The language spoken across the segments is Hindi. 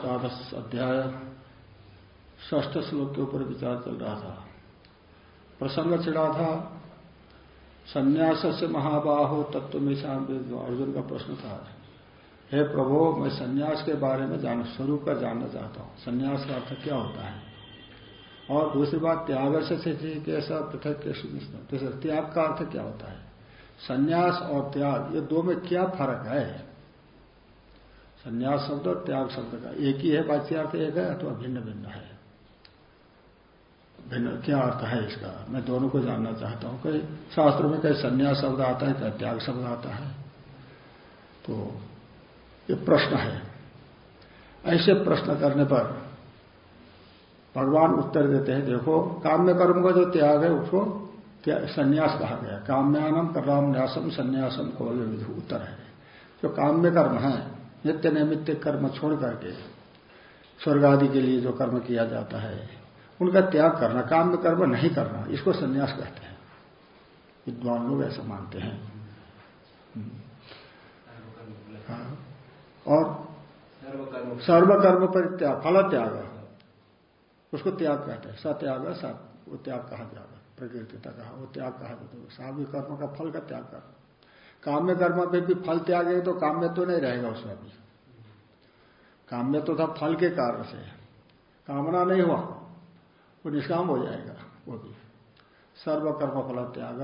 अष्टादश अध्याय ष्ठ श्लोक के ऊपर विचार चल रहा था। प्रसंग छिड़ा था संन्यास से महाबाहो तत्व में शाम अर्जुन का प्रश्न था। हे प्रभो, मैं संन्यास के बारे में जान स्वरूप का जानना चाहता हूँ। संन्यास का अर्थ क्या होता है? और दूसरी बात त्याग से कैसा, पृथक के त्याग का अर्थ क्या होता है? संन्यास और त्याग, ये दो में क्या फ़र्क है? संन्यास शब्द और त्याग शब्द का। एक ही है, वाच्यार्थ एक है अथवा भिन्न भिन्न है। भिन्न क्या अर्थ है इसका? मैं दोनों को जानना चाहता हूँ। कई शास्त्र में कई संन्यास शब्द आता है कई त्याग शब्द आता है तो ये प्रश्न है। ऐसे प्रश्न करने पर भगवान उत्तर देते हैं, देखो काम्य कर्म का जो त्याग है, उसको संन्यास कहा गया। काम्यानम कर्म न्यासम संन्यासम को उत्तर है। जो काम्य कर्म है नित्य नैमित्य कर्म छोड़ करके, स्वर्ग आदि के लिए जो कर्म किया जाता है, उनका त्याग करना, काम में कर्म नहीं करना, इसको संन्यास कहते हैं। विद्वान लोग ऐसा मानते हैं। हाँ। और सर्वकर्म पर त्याग फल त्याग उसको त्याग कहते हैं। सत्याग वो त्याग कहा जाएगा प्रकृति का कहा वो त्याग कहा जाता है। साधु कर्म का फल का त्याग करना। काम्य कर्म पे भी फल त्यागे तो काम्य तो नहीं रहेगा उसमें भी। काम्य तो था फल के कारण से। कामना नहीं हुआ, वो निष्काम हो जाएगा, वो भी। सर्वकर्म फल त्याग,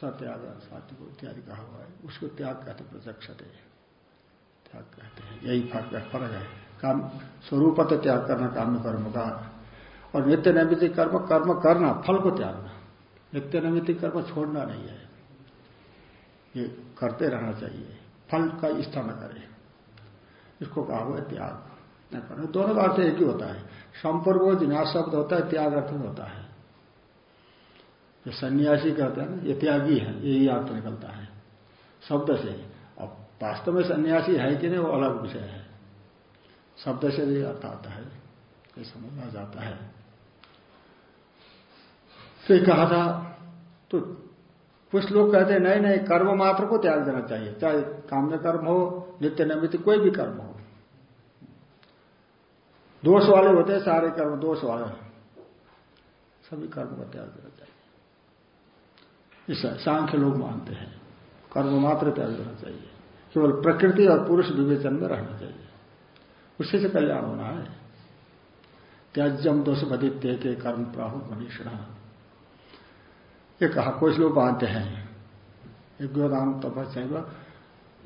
सत्याग सात्विक इत्यादि कहा हुआ है। उसको त्याग कहते प्रत्यक्ष त्याग कहते हैं, यही फ़र्क है फ़र्क है। काम, स्वरूप त्याग करना काम्य कर्म का। और नित्य नैमित्तिक कर्म कर्म करना, फल को त्यागना। नित्य नैमित्तिक कर्म छोड़ना नहीं है। ये करते रहना चाहिए। फल का इष्टा न करे। इसको कहा हुआ त्याग। न करना दोनों का अर्थ एक ही होता है। संपर्क विनाश शब्द होता है, त्याग अर्थ में होता है। जो सन्यासी कहते हैं ना, ये त्यागी है यही अर्थ निकलता है। शब्द से अब वास्तव में सन्यासी है कि नहीं, वो अलग विषय है। शब्द से भी अर्थ आता है। ये समझना जाता है। फिर कहा था तो कुछ लोग कहते हैं, नहीं नहीं, कर्म मात्र को त्याग देना चाहिए, चाहे काम्य कर्म हो, नित्य नैमित कोई भी कर्म हो। दोष वाले होते हैं, सारे कर्म दोष वाले सभी कर्म को त्याग देना चाहिए। इस सांख्य लोग मानते हैं, कर्म मात्र त्याग देना चाहिए। केवल प्रकृति और पुरुष विवेचन में रहना चाहिए। उसी से कल्याण होना है। त्याज्यम दोष बदित्य के कर्म प्राहु मनीषणा। ये कहा, कुछ लोग मानते हैं। यज्ञोदान तपस्या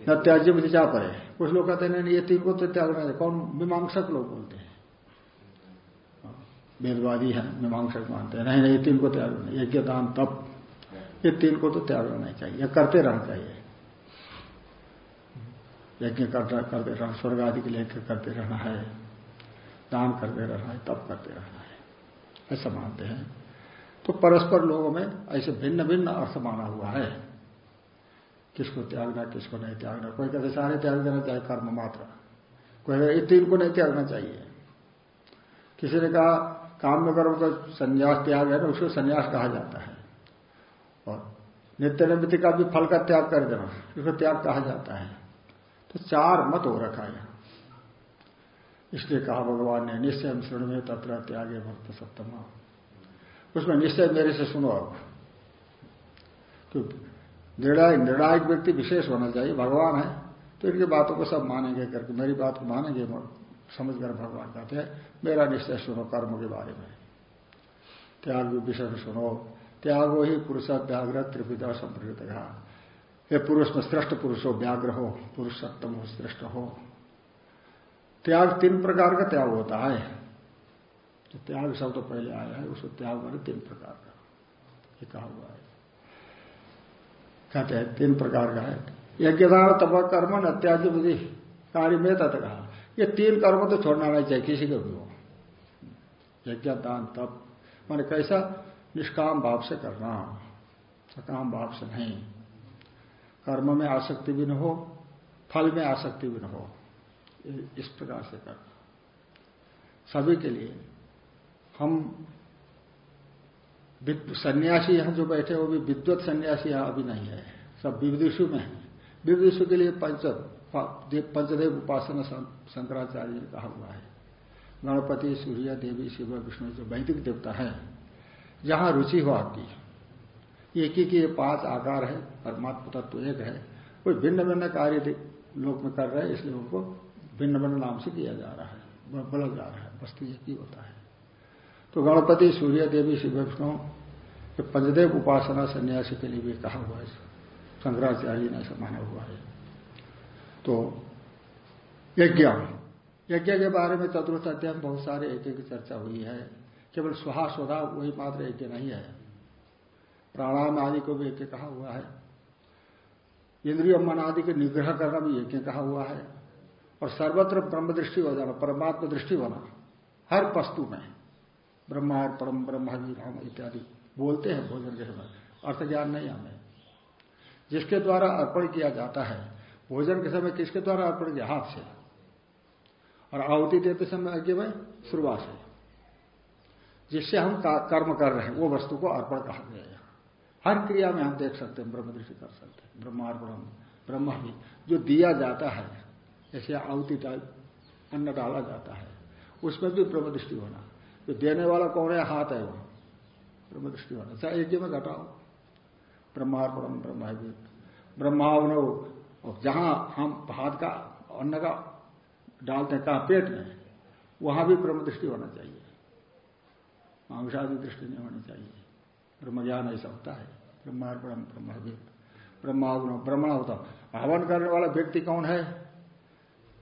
न त्याज्य मुझे जा पड़े। कुछ लोग कहते हैं ये तीन को तो त्याग नहीं कौन? मीमांसक लोग बोलते हैं। वेदवादी है, मीमांसक मानते हैं। नहीं नहीं, ये तीन को त्याग नहीं। यज्ञ दान तप ये तीन को तो त्याग नहीं चाहिए। या करते रहना चाहिए। यज्ञ करते रहना, स्वर्ग आदि के लिए करते रहना है। दान करते रहना है तप करते रहना है। ऐसा मानते हैं। तो परस्पर लोगों में ऐसे भिन्न भिन्न अर्थ माना हुआ है। किसको त्यागना, किसको नहीं त्यागना? कोई कहते सारे त्याग देना चाहिए कर्म मात्र। कोई कहते तीन को नहीं त्यागना चाहिए। किसी ने कहा, काम में कर्म का संन्यास त्याग है ना, उसको संन्यास कहा जाता है। और नित्य निमित्त का भी फल का त्याग कर देना, उसको त्याग कहा जाता है। तो चार मत हो रखा है। इसलिए कहा भगवान ने, निश्चय श्रेण में तत्र त्यागे भक्त सप्तमा। उसमें निश्चय मेरे से सुनो आप। तो निर्णायक निर्णायक व्यक्ति विशेष होना चाहिए, भगवान है तो इनकी बातों को सब मानेंगे करके, मेरी बात को मानेंगे समझकर भगवान कहते हैं, मेरा निश्चय सुनो कर्म के बारे में। त्याग विषय सुनो, त्यागो ही पुरुष व्याघ्र त्रिविधा संप्रयुक्त कहा ये पुरुष, में श्रेष्ठ पुरुष हो व्याघ्र हो पुरुष सप्तम हो श्रेष्ठ हो। त्याग तीन प्रकार का त्याग होता है। तो त्याग शब्द तो पहले आया है, उसको त्याग माने तीन प्रकार का। ये कहा हुआ है। कहते हैं, तीन प्रकार का है। यज्ञदान तप कर्म न त्याग बुद्धि, कार्य में तथा कहा। ये तीन कर्म तो छोड़ना नहीं चाहिए, किसी को भी हो। यज्ञ दान तप, माने कैसा? निष्काम भाव से करना। सकाम भाव से नहीं। कर्म में आसक्ति भी न हो, फल में आसक्ति भी न हो। इस प्रकार से करना। सभी के लिए हम सन्यासी यहाँ जो बैठे वो भी विद्वत सन्यासी यहाँ अभी नहीं है। सब विविधिशु में है। विविधिशु के लिए पंच पंचदेव उपासना शंकराचार्य ने कहा हुआ है। गणपति, सूर्य, देवी, शिव, विष्णु जो वैदिक देवता है, जहाँ रुचि हो आपकी। एक ही के पाँच आकार है, परमात्मा तत्व एक है। कोई भिन्न भिन्न कार्य लोक में कर रहे हैं, इसलिए उनको भिन्न भिन्न नाम से किया जा रहा है बोला जा रहा है। वस्तु एक ही होता है। तो गणपति सूर्य देवी शिव विष्णु पंचदेव उपासना सन्यासी के लिए भी कहा हुआ है, शंकराचार्य ने ऐसा माना हुआ है। तो यज्ञ यज्ञ के बारे में चतुर्थ अध्याय बहुत सारे यज्ञ की चर्चा हुई है। केवल सुहा स्वधा वही मात्र यज्ञ नहीं है। प्राणायाम आदि को भी यज्ञ कहा हुआ है। इंद्रिय मन आदि के निग्रह करना भी यज्ञ कहा हुआ है। और सर्वत्र ब्रह्म दृष्टि हो जाना, परमात्मा दृष्टि होना, हर वस्तु में ब्रह्मा परम ब्रह्म राम इत्यादि बोलते हैं भोजन के समय। अर्थ ज्ञान नहीं हमें। जिसके द्वारा अर्पण किया जाता है, भोजन के समय किसके द्वारा अर्पण किया? हाथ से। और आहुति देते समय अज्ञ में शुरुआत से जिससे हम कर्म कर रहे हैं, वो वस्तु को अर्पण कहा गया है। हर क्रिया में हम देख सकते हैं, ब्रह्म दृष्टि कर सकते हैं। ब्रह्मार्पण ब्रह्म भी जो दिया जाता है, जैसे आहुति अन्न डाला जाता है, उसमें भी ब्रह्म दृष्टि होना। जो देने वाला कौन है? हाथ है वो। ब्रह्म दृष्टि होना चाहे यज्ञ में घटाओ ब्रह्मार्पणम ब्रह्म ब्रह्मावन। जहाँ हम हाथ का, अन्न का डालते हैं, कहा पेट में, वहाँ भी ब्रह्म दृष्टि होना चाहिए। मांसादि दृष्टि नहीं होनी चाहिए। ब्रह्म ज्ञान ऐसा होता है। ब्रह्मार्पणम ब्रह्म ब्रह्मावन। ब्रह्मण होता हवन करने वाला व्यक्ति कौन है?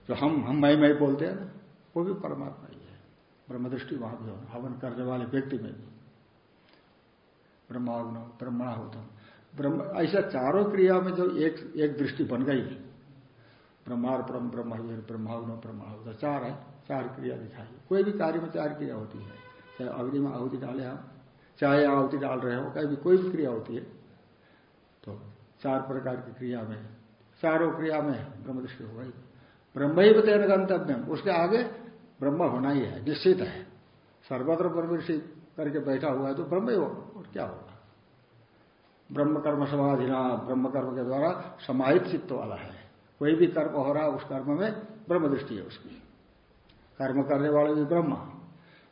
जो हम हम मई मई बोलते हैं ना, वो भी परमात्मा ही है ब्रह्म दृष्टि वहाँ भी होना हवन करने वाले व्यक्ति में भी। ब्रह्माग्न ब्रह्मणा होता ब्रह्म, ऐसा चारों क्रिया में जो एक एक दृष्टि बन गई ब्रह्मार्पणम ब्रह्म ब्रह्माग्न ब्रह्मा होता चार है, चार क्रिया दिखाई। कोई भी कार्य में चार क्रिया होती है। चाहे अग्नि में आहुति डाले हम, चाहे आहुति डाल रहे हो, कहीं भी कोई भी क्रिया होती है तो चार प्रकार की क्रिया में, चारों क्रिया में ब्रह्म दृष्टि हो गई। ब्रह्म ही तेन गंतव्य। उसके आगे ब्रह्म होना ही है निश्चित है। सर्वत्र ब्रह्म करके बैठा हुआ है तो ब्रह्म ही होगा, और क्या होगा? ब्रह्म कर्म समाधिना, ब्रह्म कर्म के द्वारा समाहित चित्त वाला है। कोई भी कर्म हो रहा उस कर्म में ब्रह्म दृष्टि है उसकी। कर्म करने वाले भी ब्रह्म।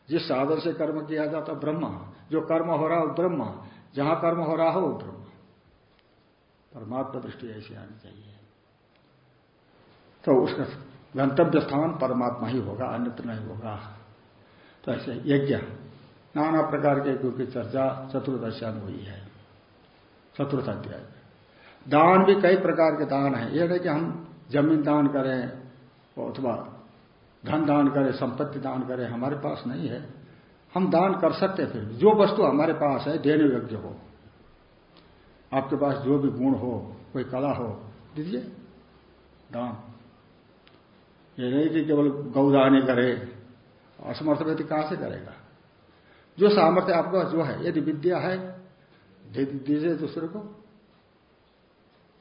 जिस साधन से कर्म किया जाता ब्रह्म। जो कर्म हो रहा हो ब्रह्म। जहाँ कर्म हो रहा हो ब्रह्म। परमात्मा दृष्टि ऐसी आनी चाहिए। तो उसका गंतव्य स्थान परमात्मा ही होगा, अन्यत्र नहीं होगा। तो ऐसे यज्ञ, नाना प्रकार के यज्ञों की चर्चा चतुर्दशा में हुई है, चतुर्थ अध्याय दान भी कई प्रकार के दान है। यह नहीं कि हम ज़मीन दान करें, अथवा धन दान करें, संपत्ति दान करें, हमारे पास नहीं है। हम दान कर सकते फिर जो वस्तु हमारे पास है, देने योग्य हो। आपके पास जो भी गुण हो, कोई कला हो, दीजिए, दान। ये नहीं कि केवल गौदानी करे असमर्थ व्यक्ति कहाँ से करेगा? जो सामर्थ्य आपका, जो है, यदि विद्या है, दे दीजिए दूसरे को।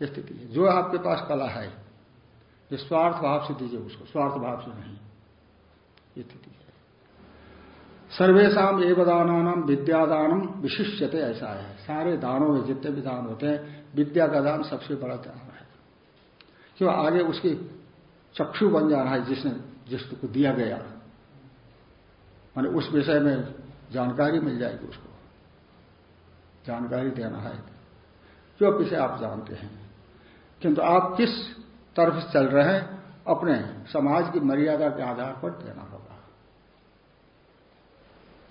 स्थिति जो आपके पास कला है स्वार्थ भाव से दीजिए उसको, स्वार्थ भाव से नहीं। स्थिति है। सर्वेशा एवं दानानाम विद्यादानम विशिष्यते ऐसा है। सारे दानों में जितने भी दान होते हैं, विद्या का दान सबसे बड़ा दान है। क्यों? आगे उसकी चक्षु बन जाना है जिसने, जिसको दिया गया। माने उस विषय में जानकारी मिल जाएगी उसको। जानकारी देना है। जो विषय आप जानते हैं। किंतु आप किस तरफ़ चल रहे हैं, अपने समाज की मर्यादा के आधार पर देना होगा।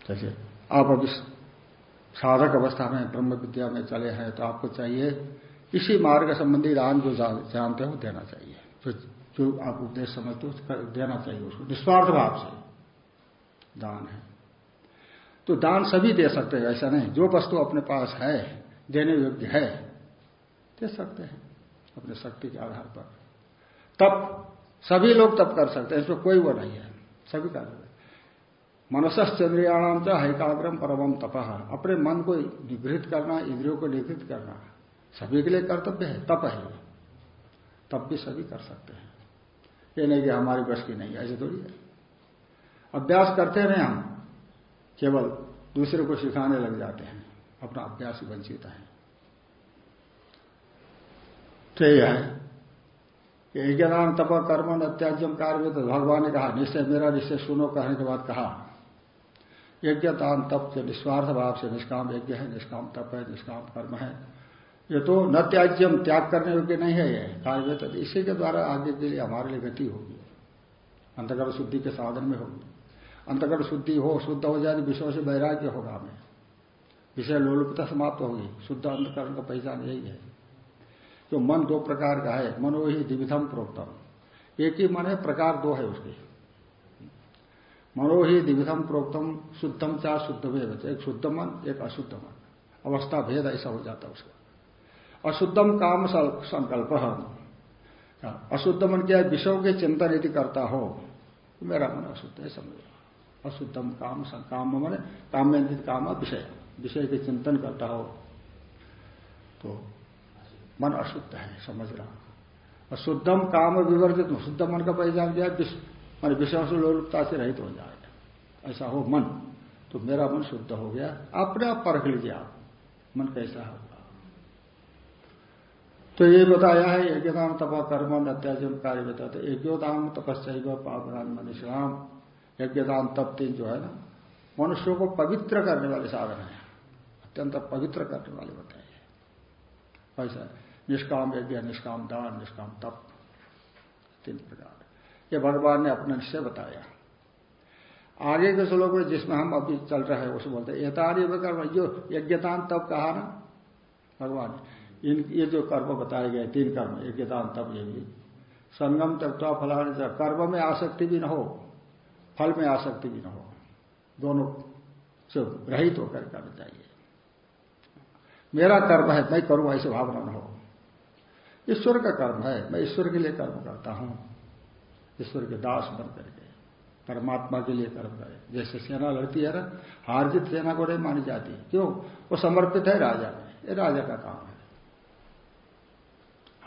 जैसे आप अब इस साधक अवस्था में, ब्रह्म विद्या में चले हैं तो आपको चाहिए, इसी मार्ग संबंधी दान जो, जानते हो, देना चाहिए। जो जो आप उपदेश समझते हो देना चाहिए उसको। निस्वार्थ भाव से। दान है। तो दान सभी दे सकते हैं, ऐसा नहीं। जो वस्तु अपने पास है, देने योग्य है, दे सकते हैं, अपने शक्ति के आधार पर। तब सभी लोग तब कर सकते हैं, इसमें कोई वो नहीं है। सभी कर सकते मनसस चंद्रियाणाम च हैकाग्रम परमम तप। अपने मन को निगृहित करना, इंद्रियों को निगृहित करना, सभी के लिए कर्तव्य है, तप है। तब भी सभी कर सकते हैं। ये नहीं कि हमारी बस की नहीं, ऐसे थोड़ी है। अभ्यास करते रहे हम, केवल दूसरे को सिखाने लग जाते हैं, अपना अभ्यास ही वंचित है। तो यह है यज्ञदान तप, कर्म अत्याज्यम कार्य तो भगवान ने कहा, निश्चय मेरा निश्चय सुनो, कहने के बाद कहा यज्ञ दान तप जो निस्वार्थ भाव से निष्काम यज्ञ है, निष्काम तप है, निष्काम कर्म है। ये तो न त्याज्यम त्याग करने योग्य नहीं है ये कार्य तो इसी के द्वारा आगे के लिए हमारे लिए गति होगी। अंतकर्म शुद्धि के साधन में होगी। अंतकर्म शुद्धि हो, शुद्ध हो जाए तो विषयों से वैराग्य होगा हमें। विषय लोलुपता समाप्त होगी। शुद्ध अंतकर्म का पहचान यही है। जो मन दो प्रकार का है, मनो ही द्विविधम प्रोक्तम। एक ही मन है, प्रकार दो है उसके। मनो ही द्विविधम प्रोक्तम, शुद्धम चार शुद्ध भेद एक शुद्ध मन, एक अशुद्ध मन। अवस्था भेद ऐसा हो जाता है उसका। अशुद्धम काम संकल्प। अशुद्ध मन क्या विषयों के चिंतन यदि करता हो तो मेरा मन अशुद्ध है, समझ अशुद्धम काम काम मन काम में काम विषय। विषय के चिंतन करता हो तो मन अशुद्ध है, समझ रहा अशुद्धम काम विवर्जित शुद्ध मन का पहचान दिया मान विषयों से लोलुपता से रहित हो जाए। ऐसा हो मन तो मेरा मन शुद्ध हो गया। अपने आप परख लीजिए आप, मन कैसा होगा तो ये बताया है यज्ञदान तपा कर्म अत्याचम कार्य बताते यज्ञोदान तपस्या पापदान मनुष्याम यज्ञदान तप तीन जो है ना, मनुष्यों को पवित्र करने वाले साधन है। अत्यंत पवित्र करने वाले बताइए ऐसा निष्काम यज्ञ, निष्काम दान, निष्काम तप। तीन प्रकार। ये भगवान ने अपना निश्चय बताया। आगे के श्लोक में जिसमें हम अभी चल रहे हैं, उसे बोलते एतारी कर्म जो यज्ञदान तब कहा ना? भगवान इन, ये जो कर्म बताए गए, तीन कर्म यज्ञदान तब ये भी। संगम तक तो फलाने कर्म में आसक्ति भी न हो, फल में आसक्ति भी न हो, दोनों से रहित होकर करना चाहिए। मेरा कर्म है, मैं करूँ ऐसे भावना न हो। ईश्वर का कर्म है, मैं ईश्वर के लिए कर्म करता हूँ। ईश्वर के दास बन करके परमात्मा के लिए कर्म करे। जैसे सेना लड़ती है ना हारजित सेना को नहीं मानी जाती। क्यों? वो समर्पित है राजा में। ये राजा का काम है।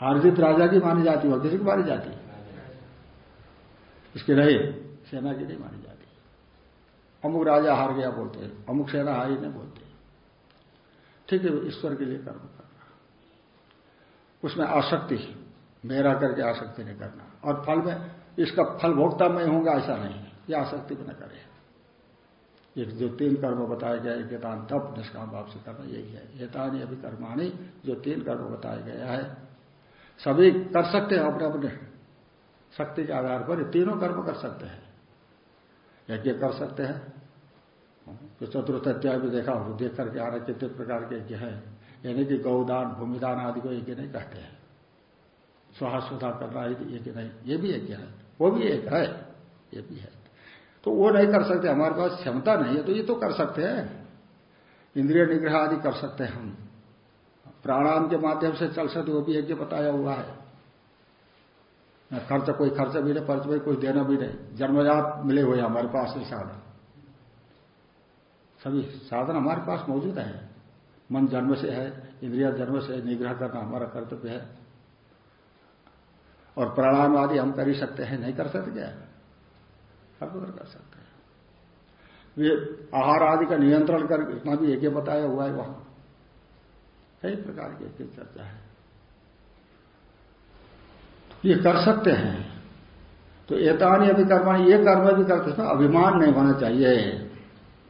हारजित राजा की मानी जाती हो किसी की मानी जाती इसके रहे, सेना की नहीं मानी जाती। अमुक राजा हार गया बोलते अमुक सेना हारी नहीं बोलते। ठीक है, ईश्वर के लिए कर्म करना। उसमें आसक्ति, मेरा करके आसक्ति नहीं करना। और फल में, इसका फल भोगता मैं होगा, ऐसा नहीं यह आसक्ति भी न करे। एक जो तीन कर्म बताए गए यज्ञतान तप, निष्काम भाव से करना, यही है। यथानी अभी कर्माणी जो तीन कर्म बताया गया है सभी कर सकते हैं अपने अपने शक्ति के आधार पर तीनों कर्म कर सकते हैं। यज्ञ कर सकते हैं। तो चतुर्थ अध्याय भी देखा हो देख करके आ रहे कितने प्रकार के यज्ञ है। यानी कि गौदान, भूमिदान आदि को यज्ञ नहीं कहते हैं। सुहा सुधा करना यज्ञ नहीं, ये भी यज्ञ है। वो भी एक है, ये भी है। तो वो नहीं कर सकते, हमारे पास क्षमता नहीं है तो ये तो कर सकते हैं। इंद्रिय निग्रह आदि कर सकते हैं हम। प्राणायाम के माध्यम से चल सकते वो भी यज्ञ बताया हुआ है। खर्च, कोई खर्च भी नहीं, पर्च भी, कोई देना भी नहीं। जन्मजात मिले हुए हमारे पास ये साधन। सभी साधन हमारे पास मौजूद है। मन जन्म से है, इंद्रिया जन्म से, निग्रह करना हमारा कर्तव्य है। और प्राणायाम आदि हम कर ही सकते हैं, नहीं कर सकते क्या? सर्वत्र कर सकते हैं। आहार आदि का नियंत्रण कर इतना भी एक बताया हुआ है वहाँ। कई प्रकार की चर्चा है। ये कर सकते हैं। तो एतानी अभी कर्मा ये कर्म भी करते हैं अभिमान नहीं होना चाहिए।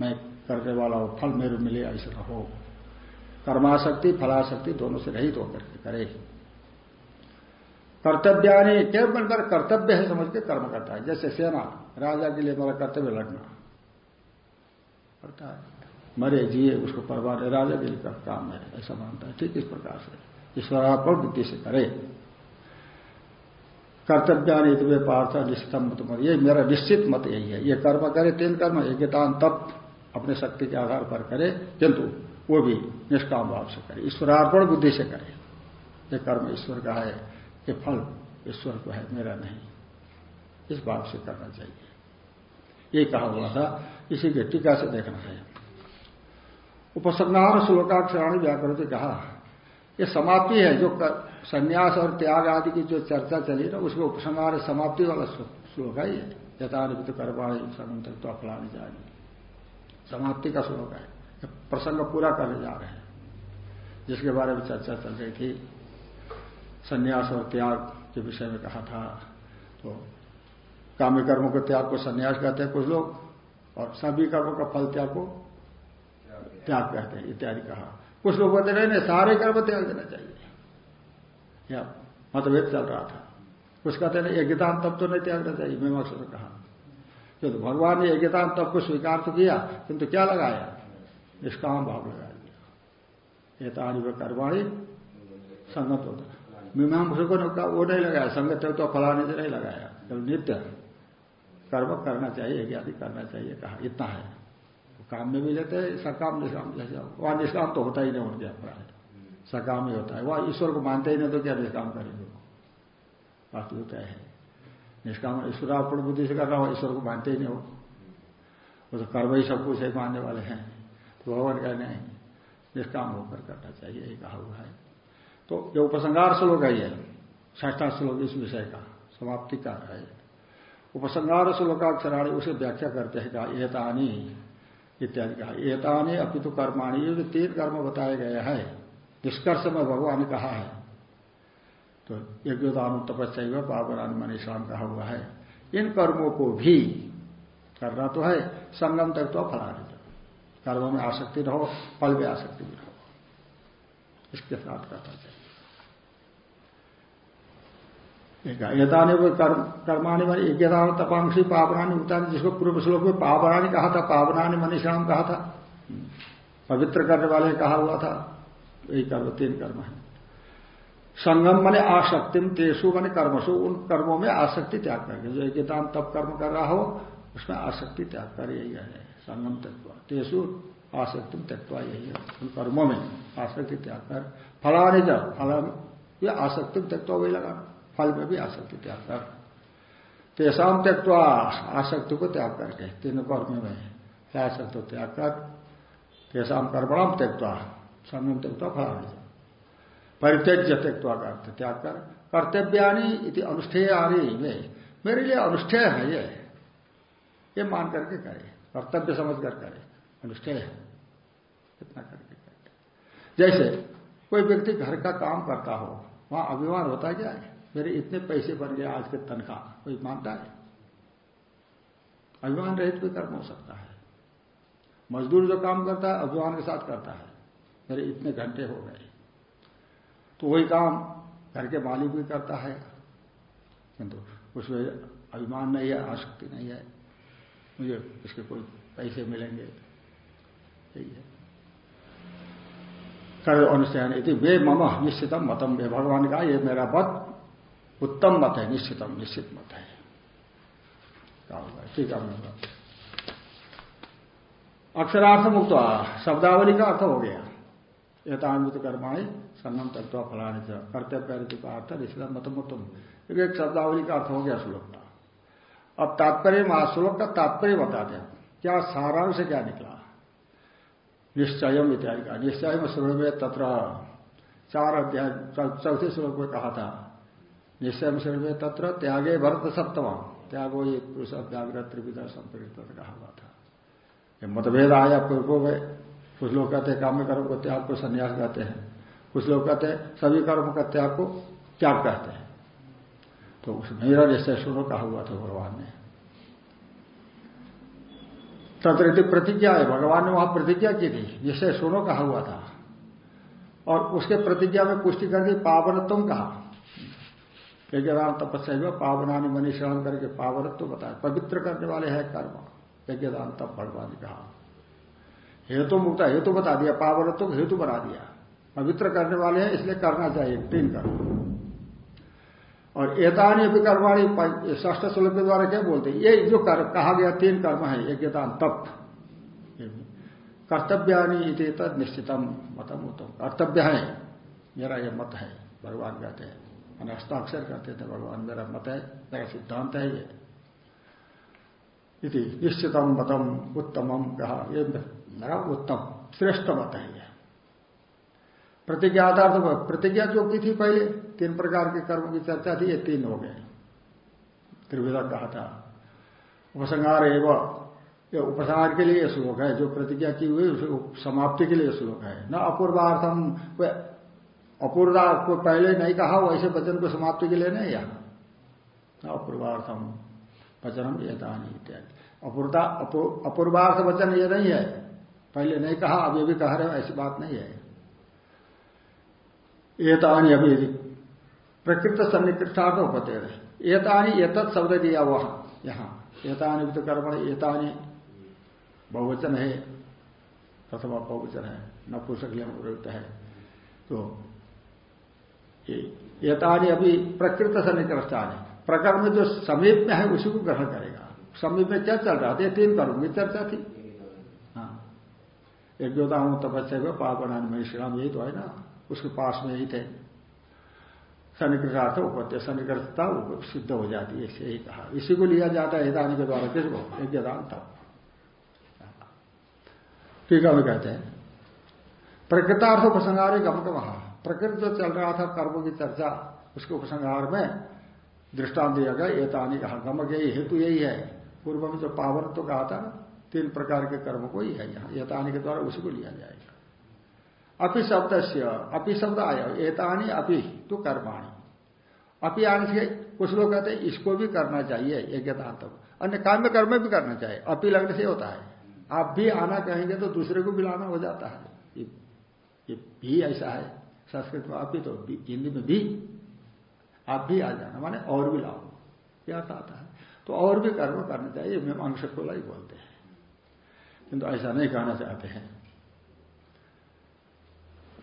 मैं करने वाला हूँ, फल मेरे मिले, ऐसा हो। कर्माशक्ति, फलाशक्ति दोनों से रहित होकर के करे। कर्तव्यानी केवल बनकर कर्तव्य है समझ के कर्म करता है। जैसे सेना, राजा के लिए मेरा कर्तव्य लड़ना। करता है। मरे जिए, उसको परवाह है राजा के लिए काम है, ऐसा मानता है। ठीक इस प्रकार से। ईश्वरापण बुद्धि से करे। कर्तव्यान इतवे पार्थ निश्चित मत ये मेरा निश्चित मत यही है। ये कर्म करे, तीन कर्म यज्ञतान तप अपने शक्ति के आधार पर करे, किंतु वो भी निष्काम भाव से करे। ईश्वरार्पण बुद्धि से करे। ये कर्म ईश्वर का है ये फल ईश्वर को है, मेरा नहीं। इस भाव से करना चाहिए। ये कहा हुआ था, इसी के टीका से देखना है। उपसंहार श्लोकाक्षराणी व्याकरण से कहा। यह समाप्ति है, जो संन्यास और त्याग आदि की जो चर्चा चली ना उसमें उपसंहार समाप्ति वाला श्लोक है ये। यथानित करवाणी समन्त तो अपलाने जाएँगे समाप्ति का श्लोक है। प्रसंग पूरा करने जा रहे हैं। जिसके बारे में चर्चा चल रही थी। संन्यास और त्याग के विषय में कहा था। तो काम्य कर्मों के त्याग को संन्यास कहते हैं कुछ लोग, और सभी कर्मों का फल त्याग को त्याग कहते हैं, इत्यादि कहा। कुछ लोग कहते रहे सारे कर्म त्याग देना चाहिए। या मतभेद चल रहा था। कुछ कहते हैं यज्ञतान तब तो नहीं त्यागना चाहिए। मीमांसा ने कहा। तो भगवान ने यज्ञतान तब को स्वीकार तो किया, किंतु क्या लगाया? निष्काम भाव लगा दिया। एतानी कर्माणी संगत होता। मीमांसा को वो नहीं लगाया, संगत तो फलाने से नहीं लगाया। जब नित्य कर्म करना चाहिए यज्ञ करना चाहिए, कहा। इतना है। काम में भी लेते हैं, सकाम निष्काम जाओ वहाँ निष्काम तो होता ही नहीं उनके अपराध सकाम ही होता है। वह ईश्वर को मानते ही नहीं तो क्या निष्काम करेंगे? वास्तविकता है। निष्काम ईश्वर ईश्वरार्पण बुद्धि से कर रहा हो, ईश्वर को मानते ही नहीं हो। वो तो कर्म ही सब कुछ है, मानने वाले हैं। तो भगवान कह नहीं, निष्काम होकर करना चाहिए यही कहा हुआ है। तो ये उपसंगार श्लोक है ये। ष्ठा श्लोक इस विषय का। समाप्ति का है। उपसंगार श्लोकाक्षराणी उसे व्याख्या करते हैं, कहा, एतानी इत्यादि कहा। एतानी अपितु कर्माणी, ये जो तीन कर्म बताए गए हैं, निष्कर्ष में भगवान ने कहा है। तो यज्ञोदान तपस्या पावरान मनीषाम कहा हुआ है। इन कर्मों को भी करना तो है, संगम तक तो फला फलाने कर्मों में आसक्ति रहो फल में आसक्ति भी रहो इसके साथ करना चाहिए यथाने वो कर्माणी मनी यज्ञदान तपांशी पावनानी उतानी जिसको पूर्व श्लोक में पावनानी कहा था पावनानी मनीषाम कहा था, पवित्र करने वाले कहा हुआ था यही कर्म, तीन कर्म है। संगम मने आसक्तिम, तेसु मने कर्मसु, उन कर्मों में आसक्ति त्याग करके, जो यज्ञदान तप कर्म कर रहा हो, उसमें आसक्ति त्याग कर यही है, संगम तत्व। तेसु आसक्ति तत्व यही है, उन कर्मों में आसक्ति त्याग कर, फलाने जब फल ये आसक्ति त्यक्वा वही लगाना। फल में भी आसक्ति त्याग कर। तेसाम त्यक्वा आसक्ति को त्याग करके, तीन कर्म में आसक्ति त्याग कर। तेसाम कर्मणाम त्यक्वा संगम त्यक्वा फलानी। परित्यज्य त्यक्वा का अर्थ त्याग कर। कर्तव्यानी इति अनुष्ठेय आनी में मेरे लिए अनुष्ठेय है ये। ये मान करके करे, कर्तव्य समझ कर करे अनुष्ठेय इतना करके करे। जैसे कोई व्यक्ति घर का काम करता हो, वहाँ अभिमान होता क्या? है मेरे इतने पैसे बन गए आज के तनख्वाह। कोई मानता है? अभिमान रहित कोई कर्म हो सकता है। मजदूर जो काम करता है, अभिमान के साथ करता है। मेरे इतने घंटे हो गए। तो वही काम घर के मालिक भी करता है। किंतु उसमें अभिमान नहीं है, आसक्ति नहीं है। मुझे इसके कोई पैसे मिलेंगे? यही है। कर अनुष्ठान यदि वे मम निश्चितम मतम। वे भगवान का ये मेरा मत उत्तम मत है, निश्चितम, निश्चित मत है। ठीक है अक्षरार्थ मुक्त शब्दावली का अर्थ हो गया। यथान्वित कर्माणी सन्नम तत्व फलाने कर्तव्य का अर्थ निश्चित मतम उत्तम एक शब्दावली का अर्थ हो गया श्लोक का अब तात्पर्य श्लोक का तात्पर्य बताते हैं। क्या सारांश क्या निकला? निश्चयम इत्यादि का। निश्चय में श्लोक में तत्र चार अध्याय चौथे श्लोक में कहा था निश्चय श्रेणी तत्र त्यागे भरत सप्तम। त्यागो ये पुरुष व्याग्र त्रिविधा संपरित कहा हुआ था। ये मतभेद आया पूर्वों में। कुछ लोग कहते हैं काम्य कर्म को त्याग को संन्यास कहते हैं। कुछ लोग कहते हैं सभी कर्म का त्याग को त्याग कहते हैं। तो उस मेरा निश्चय सुनो कहा हुआ था भगवान ने। तत्र प्रतिज्ञा है। भगवान ने वहाँ प्रतिज्ञा की थी निश्चय सुनो कहा हुआ था। और उसके प्रतिज्ञा में पुष्टि कर दी पावनत्व कहा। यज्ञदान तपस्या जो पावनानी मनीषण करके पावनत्व तो बताया पवित्र करने वाले है कर्म। यज्ञदान तप भगवान ने कहा। हेतु मुक्त हेतु बता दिया। पावनत्व को हेतु बना दिया। पवित्र करने वाले हैं इसलिए करना चाहिए। तीन कर्म। और एतानी भी कर्माणी ष्ठ श्लोक के द्वारा क्या बोलते ये जो कर, कहा गया तीन कर्म है यज्ञदान तप। कर्तव्यानी तद निश्चितम मतम उत्तम कर्तव्य है। मेरा यह मत है भगवान कहते हैं। हस्ताक्षर करते थे भगवान, मेरा मत है, मेरा सिद्धांत है ये। इति निश्चितम मतम उत्तमम कहा, ये मेरा उत्तम, श्रेष्ठ मत है यह प्रतिज्ञा आधार तो प्रतिज्ञा जो की थी पहले, तीन प्रकार के कर्म की चर्चा थी, ये तीन हो गए। त्रिविधा कहा था। उपसंहार एवं उपसंहार के लिए श्लोक है, जो प्रतिज्ञा की हुई समाप्ति के लिए श्लोक है। न अपूर्वार्थम अपूर्वा को पहले नहीं कहा, वैसे वचन को समाप्ति के लिए नहीं यहाँ अपूर्वार्थम वचनम एतानी इत्यादि। अपूर्ता अपूर्वार्थ वचन ये नहीं है। पहले नहीं कहा, अब ये भी कह रहे हो, ऐसी बात नहीं है। एतानी अभी प्रकृत सन्निकृष्टार्थ रहे एतानी एतत् शब्द दिया वहाँ, यहाँ। एतानी तो कर्मण एतानी बहुवचन है। प्रथमा बहुवचन है नपुसक प्रयुक्त है। तो एतानी अभी प्रकृत प्रकर्म में जो समीप में है, उसी को ग्रहण करेगा। समीप में क्या चल रहा था तीन कर्म चर्चा थी। हाँ। जो हूँ तपस्या पापनान में श्रीराम यही तो है ना। उसके पास में ही थे। सन्निकृष्टार्थ उपत्य सन्निकृष्टता सिद्ध हो जाती है, ऐसे ही कहा। इसी को लिया जाता है हिदानी के द्वारा किसको? यज्ञदान तब टीका में कहते हैं। प्रकृतार्थ उपसंहार गम वहाँ प्रकृति जो चल रहा था, कर्म की चर्चा, उसके उपसंहार में दृष्टांत दिया गया, एतानी कहा गमक यही हेतु यही है। पूर्व में जो पावन तो कहा था तीन प्रकार के कर्म को ही है यहाँ। एतानी के द्वारा उसी को लिया जाएगा। अपि शब्द से अपि शब्द आया, एतानी अपि तो कर्माणी। अपि आने से कुछ लोग कहते हैं, इसको भी करना चाहिए यज्ञतांत अन्य काम में कर्म भी करना चाहिए, अपि लगने से होता है। आप भी आना कहेंगे तो दूसरे को भी लाना हो जाता है। ये भी ऐसा है। संस्कृत में आप भी तो हिंदी में भी, आप भी आ जाना, माने और भी लाओ। क्या आता है। तो और भी कर्म करना चाहिए मीमांस को ही बोलते हैं। किंतु ऐसा नहीं कहना चाहते हैं।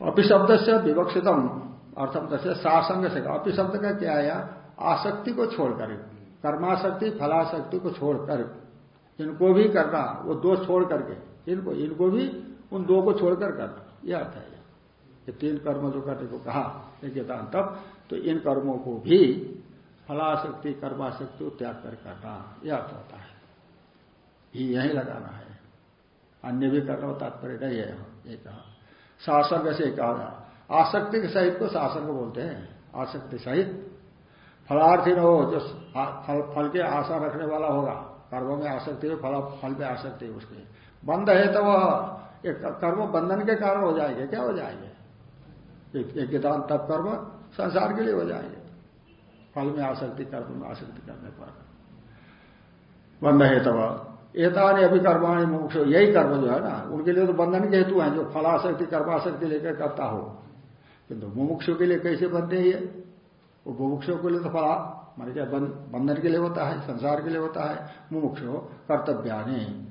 अपि शब्द से विवक्षितम, अर्थम तसे सासंग से अपि शब्द का क्या आया आसक्ति को छोड़कर कर्माशक्ति फलाशक्ति को छोड़कर इनको भी करना, वो दो छोड़ करके इनको इनको भी उन दो को छोड़कर करना। यह अर्थ है। ये तीन कर्म जो करने को कहा यज्ञदान तब तो इन कर्मों को भी फलाशक्ति, कर्माशक्ति त्याग कर करना, यह अर्थ होता है। ही यही लगाना है। अन्य भी करना तात्पर्य नहीं है, ये कहा। शासक से कहा आसक्ति के सहित को शासक बोलते हैं। आसक्ति सहित फलार्थी न हो, जो फल फल के आशा रखने वाला होगा। कर्म में आसक्ति हो, फल फल पे आसक्ति है उसके। बंद है तो वह कर्म बंधन के कारण हो जाएँगे, क्या हो जाएँगे? एक तब कर्म संसार के लिए हो जाएँगे। फल में आसक्ति, कर्म में आसक्ति करने पर। बंध है तब एतानी अभी कर्माणी मोक्ष। यही कर्म जो है ना, उनके लिए तो बंधन के हेतु हैं, जो फलाशक्ति कर्माशक्ति लेकर करता हो। किंतु मुमुक्षों के लिए कैसे बनते हैं ये? वो मुमुक्षों के लिए तो फला, मान क्या बंधन के लिए होता है, संसार के लिए होता है। मुमुक्षु कर्तव्यानी।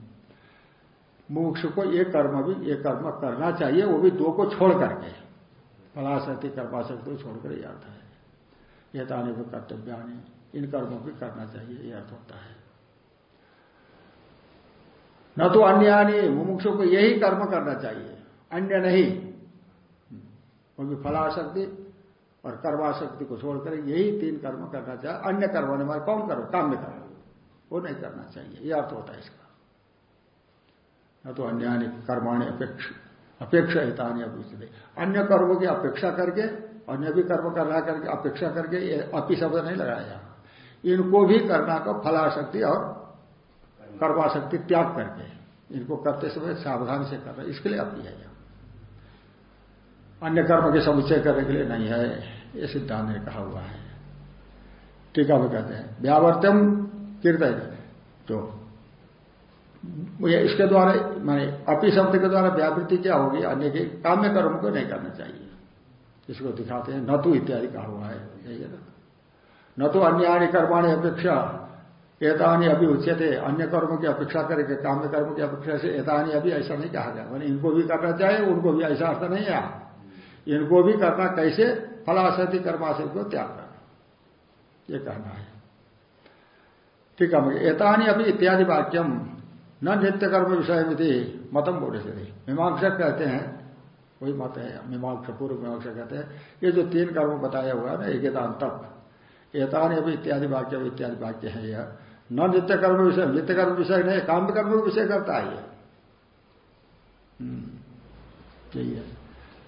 मुमुक्ष को एक कर्म भी, एक कर्म करना चाहिए, वो भी दो को छोड़ करके। फलाशक्ति कर्माशक्ति छोड़कर यह अर्थ है। यह ताने को कर्तव्यानी इन कर्मों को करना चाहिए, यह अर्थ होता है। न तो अन्य मुमुक्षु को यही कर्म करना चाहिए, अन्य नहीं। क्योंकि फलाशक्ति और कर्माशक्ति को छोड़कर यही तीन कर्म करना चाहिए। अन्य कर्म ने मारे कौन करो? काम में करो। वो नहीं करना चाहिए। यह अर्थ होता है इसका। न तो अन्य कर्माणी अपेक्ष। अपेक्षा हितानी अपेक्षित अन्य कर्मों की अपेक्षा करके, अन्य भी कर्म करना करके, अपेक्षा करके ये अपी शब्द नहीं लगाया इनको भी करना का फलाशक्ति और कर्माशक्ति त्याग करके, इनको करते समय सावधानी से कर रहे इसके लिए अपनी है अन्य कर्म के समुच्चय करने के लिए नहीं है, ये सिद्धांत ने कहा हुआ है। टीका भी कहते हैं, व्यावर्तम कीर्तन तो मुझे इसके द्वारा, माने अपी शब्द के द्वारा व्यावृत्ति क्या होगी? अन्य के काम्य कर्म को नहीं करना चाहिए। इसको दिखाते हैं न तो इत्यादि कहा हुआ है। यही है ना? न तो अन्य कर्माणी अपेक्षा, एतानी अभी उचित उच्चते अन्य कर्मों की अपेक्षा करके काम्य कर्म की अपेक्षा से एतानी अभी ऐसा नहीं कहा गया। मैंने इनको भी करना चाहिए, उनको भी ऐसा अर्थ नहीं है इनको भी करना कैसे? फलाशति कर्माशक्ति को त्याग करना। ये कहना है। ठीक है एतानी अभी इत्यादि वाक्यम न नित्य कर्म विषय थी मतम बोले से मीमांसक कहते हैं, वही मत है, मीमांसा, पूर्व मीमांसा कहते हैं, ये जो तीन कर्म बताया हुआ है ना एकेतान तक एतान अभी इत्यादि वाक्य इत्यादि वाक्य है यह। न नित्य कर्म विषय, नित्य कर्म विषय नहीं, काम कर्म विषय करता है हम्म। यही है।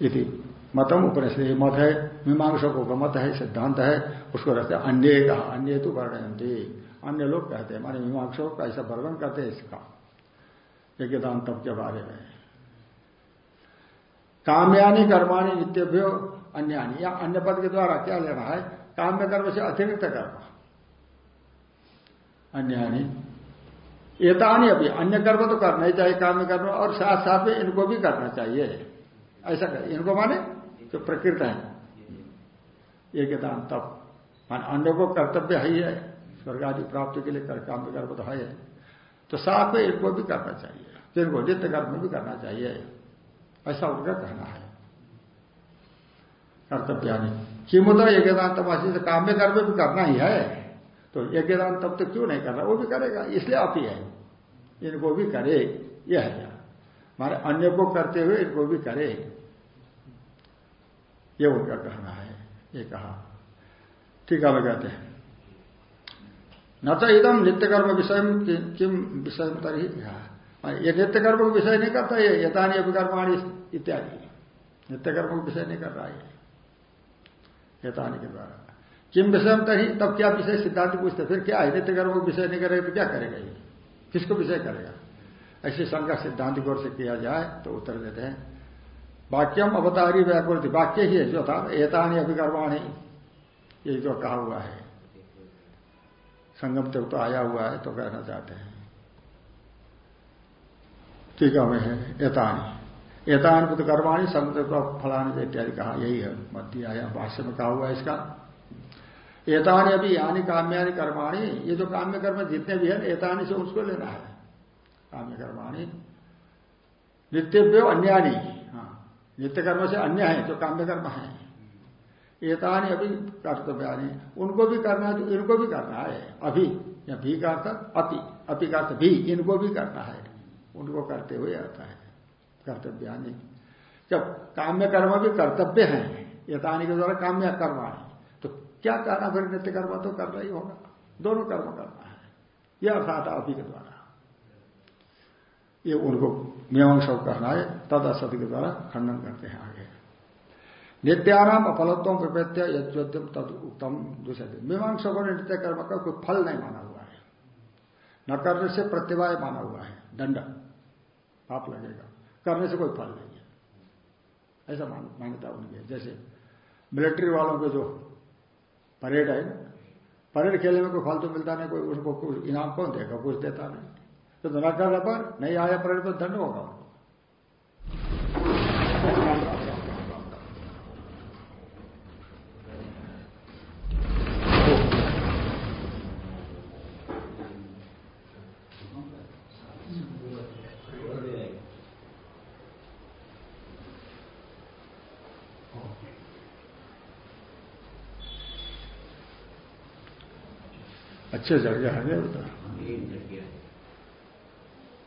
यदि मतम उपनिषद मत है मीमांसकों का मत है, सिद्धांत है, उसको रहते अन्य अन्य तो वर्णयंती अन्य लोग कहते हैं, माने मीमांसकों का ऐसा वर्णन करते हैं इसका। यज्ञदान तप के बारे में। काम्यानि कर्माणी नित्यभ्यो अन्य या अन्य पद के द्वारा क्या लेना है? काम्य कर्म से अतिरिक्त कर्म। अन्य एतानी अभी। अन्य कर्म तो करना ही चाहिए, काम्य कर्म, और साथ साथ में इनको भी करना चाहिए। ऐसा कर, इनको माने? जो प्रकृत है। दान तप मान अन्य को कर्तव्य है ही है। स्वर्ग आदि प्राप्ति के लिए काम्य कर्म तो है। तो साथ में इनको भी करना चाहिए। जिनको नित्य कर्म भी करना चाहिए। ऐसा उनका कहना है। कर्तव्य कर्तव्यानी। किमुदा यज्ञदान तमाशी से काम्य कर्म भी करना ही है। तो यज्ञदान तब तो क्यों नहीं करना? वो भी करेगा। इसलिए आप ही है। इनको भी करे। यह है। हमारे अन्य को करते हुए इनको भी करे। ये उनका कहना है। ये कहा। ठीक है कहते हैं। न तो इदम नित्य कर्म विषय किम विषय तरी ये नित्य कर्म को विषय नहीं करता, ये यथानी अभिकर्माणी इत्यादि। नित्य कर्म को विषय नहीं कर रहा है यथानी के द्वारा। किम विषय तरी तब क्या विषय सिद्धांत पूछते? फिर क्या है? नित्य कर्म को विषय नहीं करेगा तो क्या करेगा ये? किसको विषय करेगा? ऐसी शंका सिद्धांत की ओर से किया जाए तो उत्तर देते हैं। वाक्यम अवतारी व्याकृति वाक्य ही है, जो था, एतानी अभिकर्माणी ये जो कहा हुआ है। संगम तक तो आया हुआ है तो कहना चाहते हैं। टीका में है एतानी। एतान बुद्ध कर्माणी संगम तो फलाने इत्यादि कहा, यही है मध्य आया भाष्य में कहा हुआ है इसका। एतानी अभी यानी काम्यानि कर्माणी, ये जो काम्य कर्म जितने भी है, एतानी से उसको लेना है। काम्य कर्माणी, नित्यव्य अन्यानी। हाँ नित्य कर्म से अन्य है जो काम्य कर्म है। एतानी अभी कर्तव्यानी उनको भी करना है तो इनको भी करना है। अभी, या भी का अर्थ अपि अपि का अर्थ भी इनको भी करना है। उनको करते हुए आता है। कर्तव्यानी जब काम्य कर्म भी कर्तव्य है यतानी के द्वारा काम्य कर्माणी तो क्या करना फिर नित्य कर्म तो करना ही होगा। दोनों कर्म करना है। यह अर्थात अभी के द्वारा। ये उनको मीमांस कहना है तद असत के द्वारा खंडन करते हैं आगे। नित्याराम अफलत्व विपत्य यज्ञम तद उत्तम दूसरे मीमांसकों ने नित्य कर्म का कोई फल नहीं माना हुआ है। न करने से प्रतिभा माना हुआ है। दंड। पाप लगेगा। करने से कोई फल नहीं है। ऐसा मान्यता उनकी जैसे मिलिट्री वालों के जो परेड है, परेड खेलने में कोई फल तो मिलता नहीं, कोई उसको कुछ इनाम कौन देगा? कुछ देता नहीं। तो न करने पर, नहीं आया परेड पर दंड होगा उनको अच्छे जगह है उधर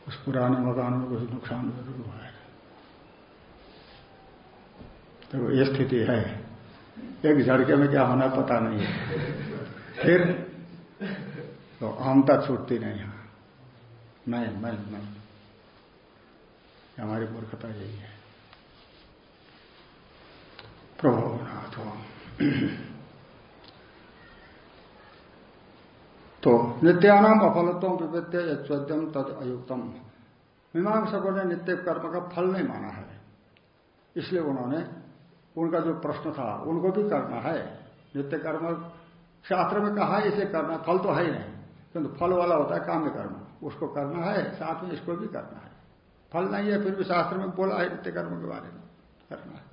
उस पुराने मकान में कुछ नुकसान ज़रूर हुआ है। तो ये स्थिति है। एक झड़के में क्या होना पता नहीं है। फिर तो आमता छूटती नहीं है। मैं मैं मैं हमारी मूर्खता यही है। प्रभुनाथ तो नित्यानाम अफलत्व विपत्य यद्यम तद अयुक्तम। मीमांसकों ने नित्य कर्म का फल नहीं माना है। इसलिए उन्होंने उनका जो प्रश्न था, उनको भी करना है। नित्य कर्म शास्त्र में कहा इसे करना फल तो है ही नहीं। किंतु फल वाला होता है काम्य कर्म। उसको करना है, साथ में इसको भी करना है। फल नहीं है, फिर भी शास्त्र में बोला है नित्य कर्म के बारे में। करना है।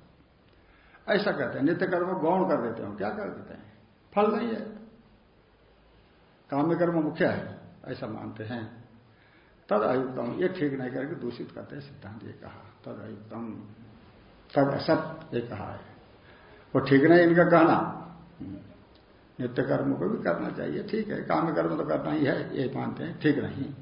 ऐसा कहते हैं, नित्य कर्म गौण कर देते हो। क्या कर देते हैं? फल नहीं है। काम्य कर्म मुख्य है, ऐसा मानते हैं। तद अयुक्तम, ये ठीक नहीं करके दूषित करते हैं सिद्धांत, ये कहा। तद अयुक्तम तद असत, ये कहा है। वो ठीक नहीं इनका कहना। नित्य कर्म को भी करना चाहिए, ठीक है। काम्य कर्म तो करना ही है, ये मानते हैं, ठीक नहीं।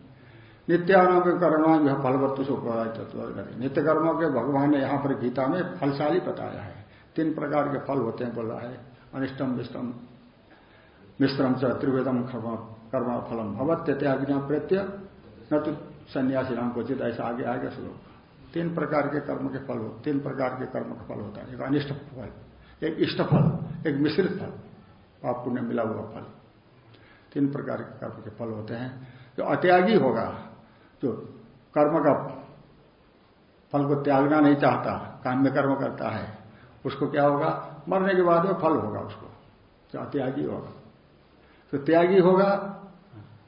नित्यानाम के कर्मा जो फलवत्व से नित्य कर्मों के भगवान ने यहाँ पर गीता में फलशाली बताया है। तीन प्रकार के फल होते हैं, बोला है। अनिष्टम, विष्टम मिश्रम च त्रिवेदम कर्म फलम भवत त्याज्ञा प्रत्य न तो सन्यासी को चित ऐसा आगे आगे श्लोक तीन प्रकार के कर्म के फल हो तीन प्रकार के कर्म का फल होता है। एक अनिष्ट फल, एक इष्ट फल, एक मिश्रित फल, पाप पुण्य मिला हुआ फल। तीन प्रकार के कर्म के फल होते हैं। जो अत्यागी होगा, जो कर्म का फल को त्यागना नहीं चाहता काम्य कर्म करता है, उसको क्या होगा? मरने के बाद में फल होगा उसको, जो अत्यागी होगा। तो त्यागी होगा,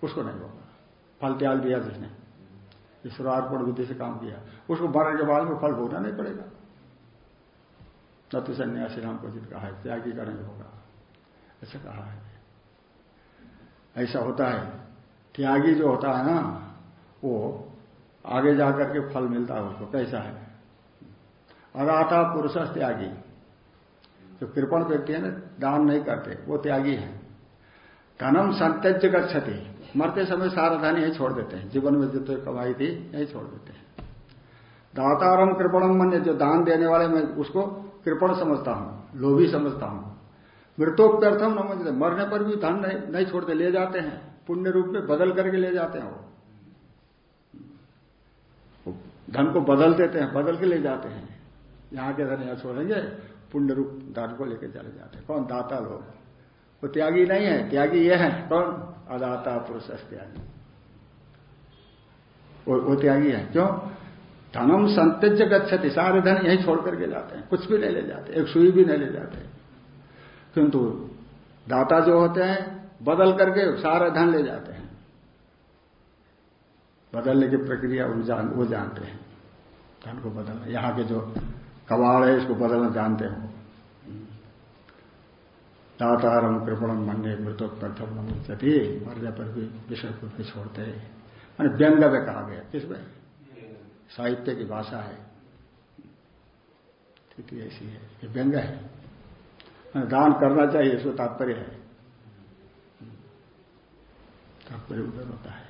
उसको नहीं होगा। फल त्याग दिया जिसने। ईश्वरार्पण विधि से काम किया। उसको मरने के बाद में फल भोगना नहीं पड़ेगा। तत्व सन्यासी राम को जित कहा है, त्यागी का नहीं होगा। ऐसा कहा है। ऐसा होता है। त्यागी जो होता है ना, वो आगे जाकर के फल मिलता है उसको। कैसा है? अदाता पुरुष त्यागी जो कृपण व्यक्ति है ना, दान नहीं करते, वो त्यागी है। धनम संत्यज गति मरते समय सारा धन यही छोड़ देते हैं। जीवन में जितने कमाई थी यही छोड़ देते हैं। दातारम कृपणम मन जो दान देने वाले मैं उसको कृपण समझता हूँ लोभी समझता हूँ। मृतोप्यर्थम न मुझे मरने पर भी धन नहीं, नहीं छोड़ते ले जाते हैं। पुण्य रूप में बदल करके ले जाते हैं वो। धन को बदल देते हैं बदल के ले जाते हैं। यहाँ के धन यहाँ छोड़ेंगे पुण्य रूप धन को लेकर चले जाते हैं। कौन? दाता लोग। वो त्यागी नहीं है त्यागी ये है कौन? अदाता पुरुष त्यागी। वो, त्यागी है। क्यों? धनम संत्यज गच्छति सारे धन यही छोड़ करके जाते हैं कुछ भी नहीं ले जाते एक सुई भी नहीं ले जाते। किंतु दाता जो होते हैं बदल करके सारा धन ले जाते हैं। बदलने की प्रक्रिया वो जान वो जानते हैं। धन को बदलना यहाँ के जो कबाड़ है इसको बदलना जानते हो दातारम कृपणम मन्य मृतोत्पर्थम नमुचती मरने पर भी विषय को भी छोड़ते। मैंने व्यंग में कहा गया किसमें साहित्य की भाषा है। स्थिति ऐसी है। ये व्यंग है। दान करना चाहिए इसको तात्पर्य है। तात्पर्य उधर होता है।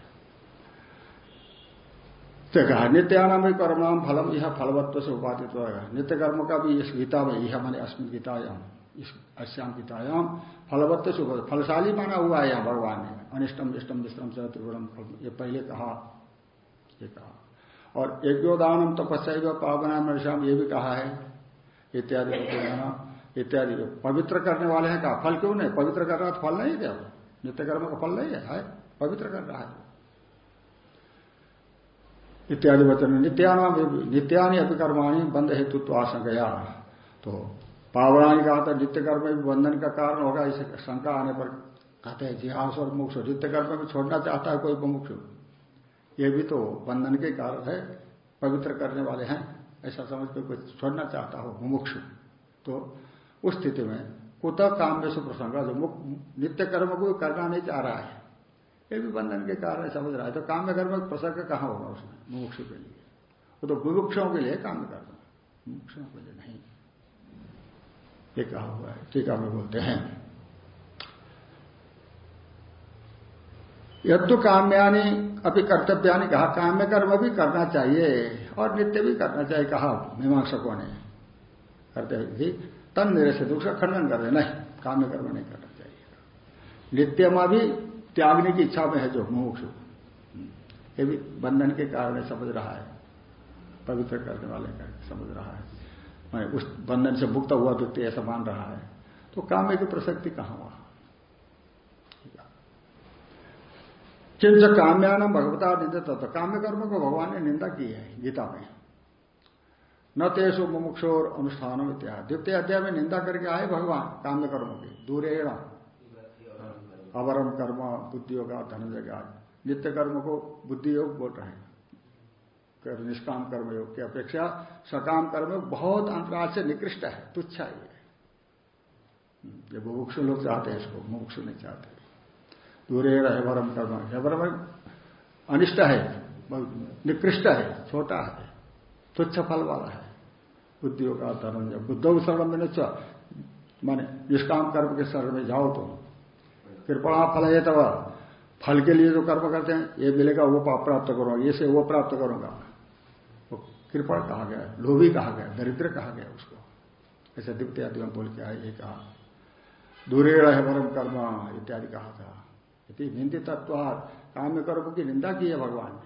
तो कहा नित्यानाम कर्मणाम फलम, यह फलवत्व से उपादित होगा। नित्य कर्म का भी इस गीता में, यह मैंने अस्मित अस्मिन गीतायाम इस अश्याम गीतायाम फलवत्व से फलशाली माना हुआ है यहाँ भगवान ने। अनिष्टम इष्टम विष्टम से त्रिगुणम ये पहले कहा। ये कहा। और यज्ञोदानम तपस्या पावना मनुष्याम ये भी कहा है। इत्यादि इत्यादि पवित्र करने वाले हैं कहा। फल क्यों नहीं? पवित्र कर रहा तो फल नहीं क्या? नित्य कर्म का फल नहीं है, पवित्र कर रहा है। इत्यादि वचन नित्यानाम नित्यानि अभी कर्माणी बंध हेतुत्व आशंकया तो पावनानी कहा था नित्य कर्म भी बंधन का कारण होगा, इसे शंका आने पर कहते हैं जिहास और मुक्ष नित्य कर्म में छोड़ना चाहता है, कोई मुमुक्ष ये भी तो बंधन के कारण है, पवित्र करने वाले हैं, ऐसा समझ के कोई छोड़ना चाहता हो मुमुक्ष तो उस स्थिति में कुत काम में प्रसंग, जो नित्य कर्म को करना नहीं चाह रहा है, ये भी बंधन के कारण समझ रहा है। तो काम में कर्म प्रसंग कहाँ होगा उसमें? मुमुक्ष के लिए। वो तो मुमुक्षों के लिए काम कर्म मुमुक्षों के लिए नहीं। ये कहा हुआ है, टीका में बोलते हैं। यद्दु काम्यानी अभी कर्तव्यानी, कहा काम्य कर्म भी करना चाहिए, और नित्य भी करना चाहिए, कहा मीमांसकों ने। करते भी, तन मेरे से दुख का खंडन कर नहीं, काम्य कर्म नहीं करना चाहिए। नित्य में भी त्यागने की इच्छा में है जो मोक्ष ये भी बंधन के कारण समझ रहा है, पवित्र करने वाले का समझ रहा है। मैं उस बंधन से मुक्त हुआ व्यक्ति ऐसा मान रहा है। तो काम्य की प्रसक्ति कहाँ हुआ? किंच काम्यान भगवता निंदित तो काम्य कर्म को भगवान ने निंदा की है गीता में। न तेसु मुमुक्षोर अनुष्ठानम इत्यादि द्वितीय अध्याय में निंदा करके आए भगवान काम्य कर्मों की। दूरेण अवरम कर्म बुद्धि होगा धनंजय नित्य कर्म को बुद्धि योग बोल रहे हैं। निष्काम कर्मयोग की अपेक्षा सकाम कर्म बहुत अंतराल से निकृष्ट है, तुच्छ है ये। मुमुक्षु लोग चाहते हैं इसको, मुमुक्षु नहीं चाहते। दूरे हेवरम कर्म। हेवरम अनिष्ट है निकृष्ट है, छोटा है, तुच्छ फल वाला है। बुद्धियों का धर्म बुद्धों शरण में न माने निष्काम कर्म के शरण में जाओ तुम। कृपणा फल है तब। फल के लिए जो कर्म करते हैं, ये मिलेगा, वो प्राप्त करूँगा ये से वो प्राप्त करूँगा। कृपण कहा गया, लोभी कहा गया, दरिद्र कहा गया उसको। ऐसे द्वितीय आदि बोल के आए, ये कहा, दूरे रहे परम कर्म इत्यादि कहा था। यदि निंदित तत्व काम्य कर्म की निंदा की है भगवान।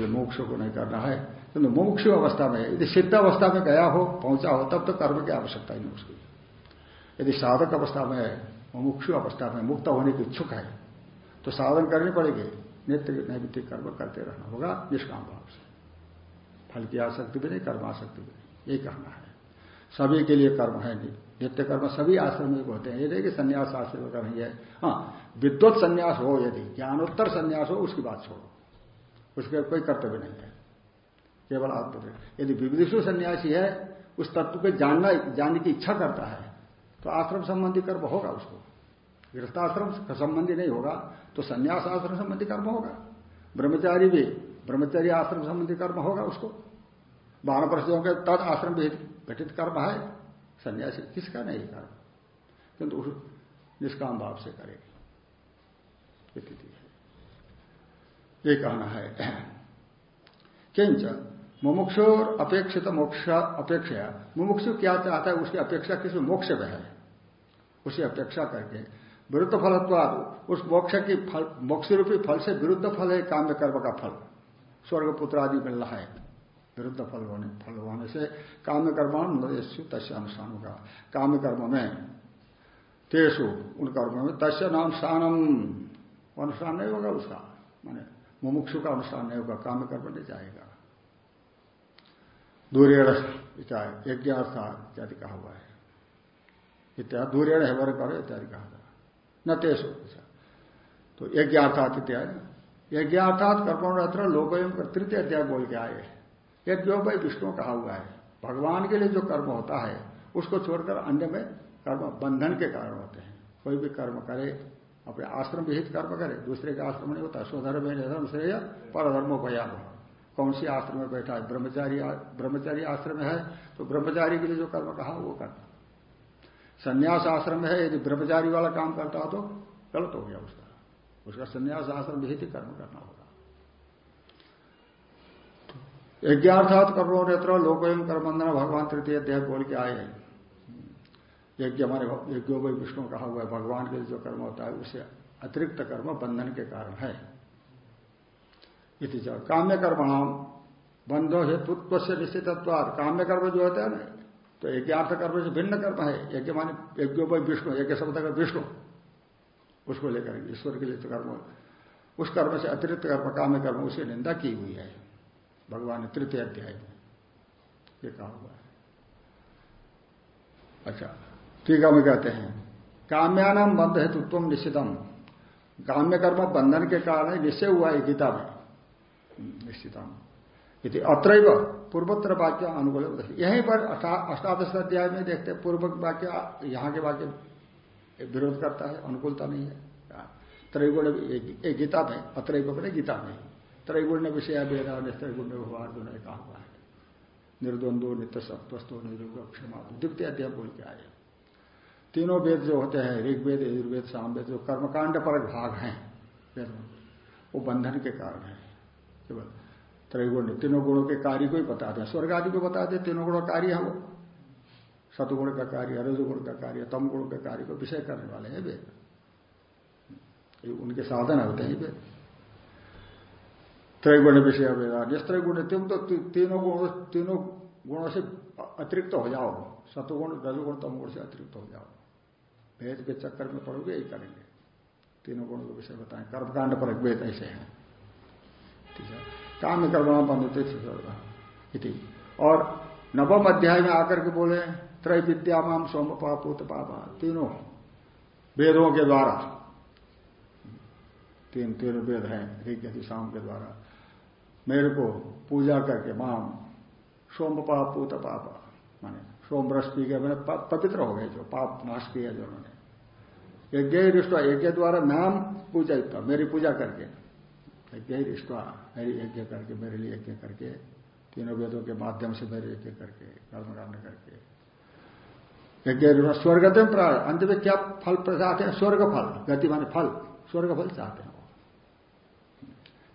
ने मोक्ष को नहीं करना है। किंतु मोक्ष अवस्था में, यदि सिद्ध अवस्था में गया हो, पहुँचा हो, तब तो कर्म की आवश्यकता ही नहीं उसकी। यदि साधक अवस्था में मुमुक्षु अवस्था में मुक्त होने की इच्छुक है तो साधन करनी पड़ेगी। नित्य नैमित्तिक कर्म करते रहना होगा, निष्काम भाव से। फल की आसक्ति भी नहीं कर्म आसक्ति भी नहीं। ये कहना है। सभी के लिए कर्म है नहीं। नित्य कर्म सभी आश्रम में होते हैं। ये नहीं कि संन्यास आश्रम का नहीं है हाँ विद्वत संन्यास हो यदि, ज्ञानोत्तर संन्यास हो, उसकी बात छोड़ो। उसके कोई कर्तव्य नहीं है। केवल आत्म यदि विविधिशु सन्यासी है, उस तत्व को जानना, जानने की इच्छा करता है तो आश्रम संबंधी कर्म होगा उसको। गृहस्थाश्रम संबंधी नहीं होगा तो संन्यास आश्रम संबंधी कर्म होगा। ब्रह्मचारी भी, ब्रह्मचारी आश्रम संबंधी कर्म होगा उसको। बारह वर्षों के तद आश्रम घटित कर्म है, सन्यासी किसका नहीं कर्म? किंतु निष्काम भाव से करेगी। ये कहना है, किंच मुमुक्षु अपेक्षित मोक्ष अपेक्षा मुमुक्षु क्या चाहता है, उसकी अपेक्षा किस मोक्ष में है। उसे अपेक्षा करके विरुद्ध फलत्वाद। उस मोक्ष की फल मोक्ष रूपी फल से विरुद्ध फल है काम्य कर्म का फल। स्वर्ग पुत्र आदि मिल रहा है। विरुद्ध फल होने फल होने से काम्य कर्म तस्य अनुष्ठान होगा। काम्य कर्म में तेसु उन कर्मों में तस्य नाम स्थानम अनुष्ठान नहीं होगा उसका। माने मुमुक्षु का अनुष्ठान नहीं होगा काम्य कर्म नहीं जाएगा। दूरेण यज्ञार्था इत्यादि कहा हुआ है। इत्यादि, दूरेण है वर्ग इत्यादि कहा न तेसु तो यज्ञार्थात इत्यादि। यज्ञार्थात कर्मण लोकोयम तृतीय अध्याय बोल के आए यज्ञो भाई विष्णु कहा हुआ है। भगवान के लिए जो कर्म होता है, उसको छोड़कर अन्य में कर्म बंधन के कारण होते हैं। कोई भी कर्म करे, अपने आश्रम विहित कर्म करे, दूसरे का आश्रम नहीं होता, स्वधर्म धर्म श्रेय परधर्मो भयान कौन सी आश्रम में बैठा है? ब्रह्मचारी ब्रह्मचारी आश्रम है तो ब्रह्मचारी के लिए जो कर्म कहा, वो करना संन्यास आश्रम है, यदि ब्रह्मचारी वाला काम करता हो तो गलत हो गया उसका। उसका संन्यास आश्रम भी विहित कर्म करना होगा। यज्ञार्थात कर्मो नेत्र लोकोयम कर्मबंधन भगवान तृतीय अध्याय बोल के आए हैं। यज्ञ हमारे यज्ञो भाई विष्णु कहा हुआ है, भगवान के जो कर्म होता है उससे अतिरिक्त कर्म बंधन के कारण है। इति काम्य कर्मणाम बंधो हेतुत्व से निश्चित काम्य कर्म जो होता है ना तो यज्ञार्थ कर्म से भिन्न कर्म है। यज्ञ माने यज्ञो भाई विष्णु, यज्ञ शब्द का विष्णु। उसको लेकर ईश्वर के लिए तो कर्म उस कर्म से अतिरिक्त कर्म, काम्य कर्म, उसे निंदा की हुई है। भगवान ने तृतीय अध्याय में ये कहा हुआ है। अच्छा टीका में कहते हैं। काम्यानाम बंध हेतुत्व निश्चितम काम्य कर्म बंधन के कारण निश्चय हुआ है गीता में। निश्चितम यदि अत्र पूर्वोत्तर वाक्य अनुकूल यहीं पर अष्टादश अध्याय में देखते हैं, पूर्व वाक्य, यहाँ के वाक्य विरोध करता है, अनुकूलता नहीं है। त्रैगुण एक गीता में अत्र गीता में। त्रैगुण विषय वेदा त्रैगुण भगवान ने कहा हुआ है। निर्द्वंदो नित्य सत्वस्तो निर्योग क्षमा। द्वितीय अध्याय बोल के आए। तीनों वेद जो होते हैं ऋग्वेद यजुर्वेद सामवेद जो कर्मकांड पर भाग हैं वो बंधन के कारण है। केवल त्रैगुण। तीनों गुणों के कार्य को ही बताते हैं स्वर्ग आदि को बताते हैं तीनों गुणों कार्य है वो। सतगुण का कार्य, रजगुण का कार्य तम गुण का कार्य को विषय करने वाले हैं वेद उनके साधन होते हैं वेद त्रैगुण विषय वेदा निस्त्रैगुण तुम तो तीनों गुणों तीनों गुणों से अतिरिक्त हो जाओ। सतुगुण, रजगुण तम गुण से अतिरिक्त हो जाओ। वेद के चक्कर में पड़ोगे, यही करेंगे। तीनों गुणों के विषय बताएँ। कर्मकांड पर वेद ऐसे हैं। ठीक है? काम कर्म बंधते और नवम अध्याय में आकर के बोले त्रय विद्या माम सोम पापूत पापा, तीनों वेदों के द्वारा। तीन तीन वेद हैं ऋग शाम के द्वारा। मेरे को पूजा करके माम सोम पाप पूत पाप माने सोम ब्रश पी गए मैंने पवित्र हो गए जो, पाप नाश किया जो उन्होंने। यज्ञ रिष्टा यज्ञ द्वारा नाम पूजा मेरी पूजा करके। यज्ञ मेरी यज्ञ करके, मेरे लिए यज्ञ करके, तीनों वेदों के माध्यम से मेरे यज्ञ करके कर्मकांड करके। यज्ञ स्वर्गते प्राय, अंत में क्या फल चाहते हैं? स्वर्ग फल गति माने फल स्वर्ग फल चाहते हैं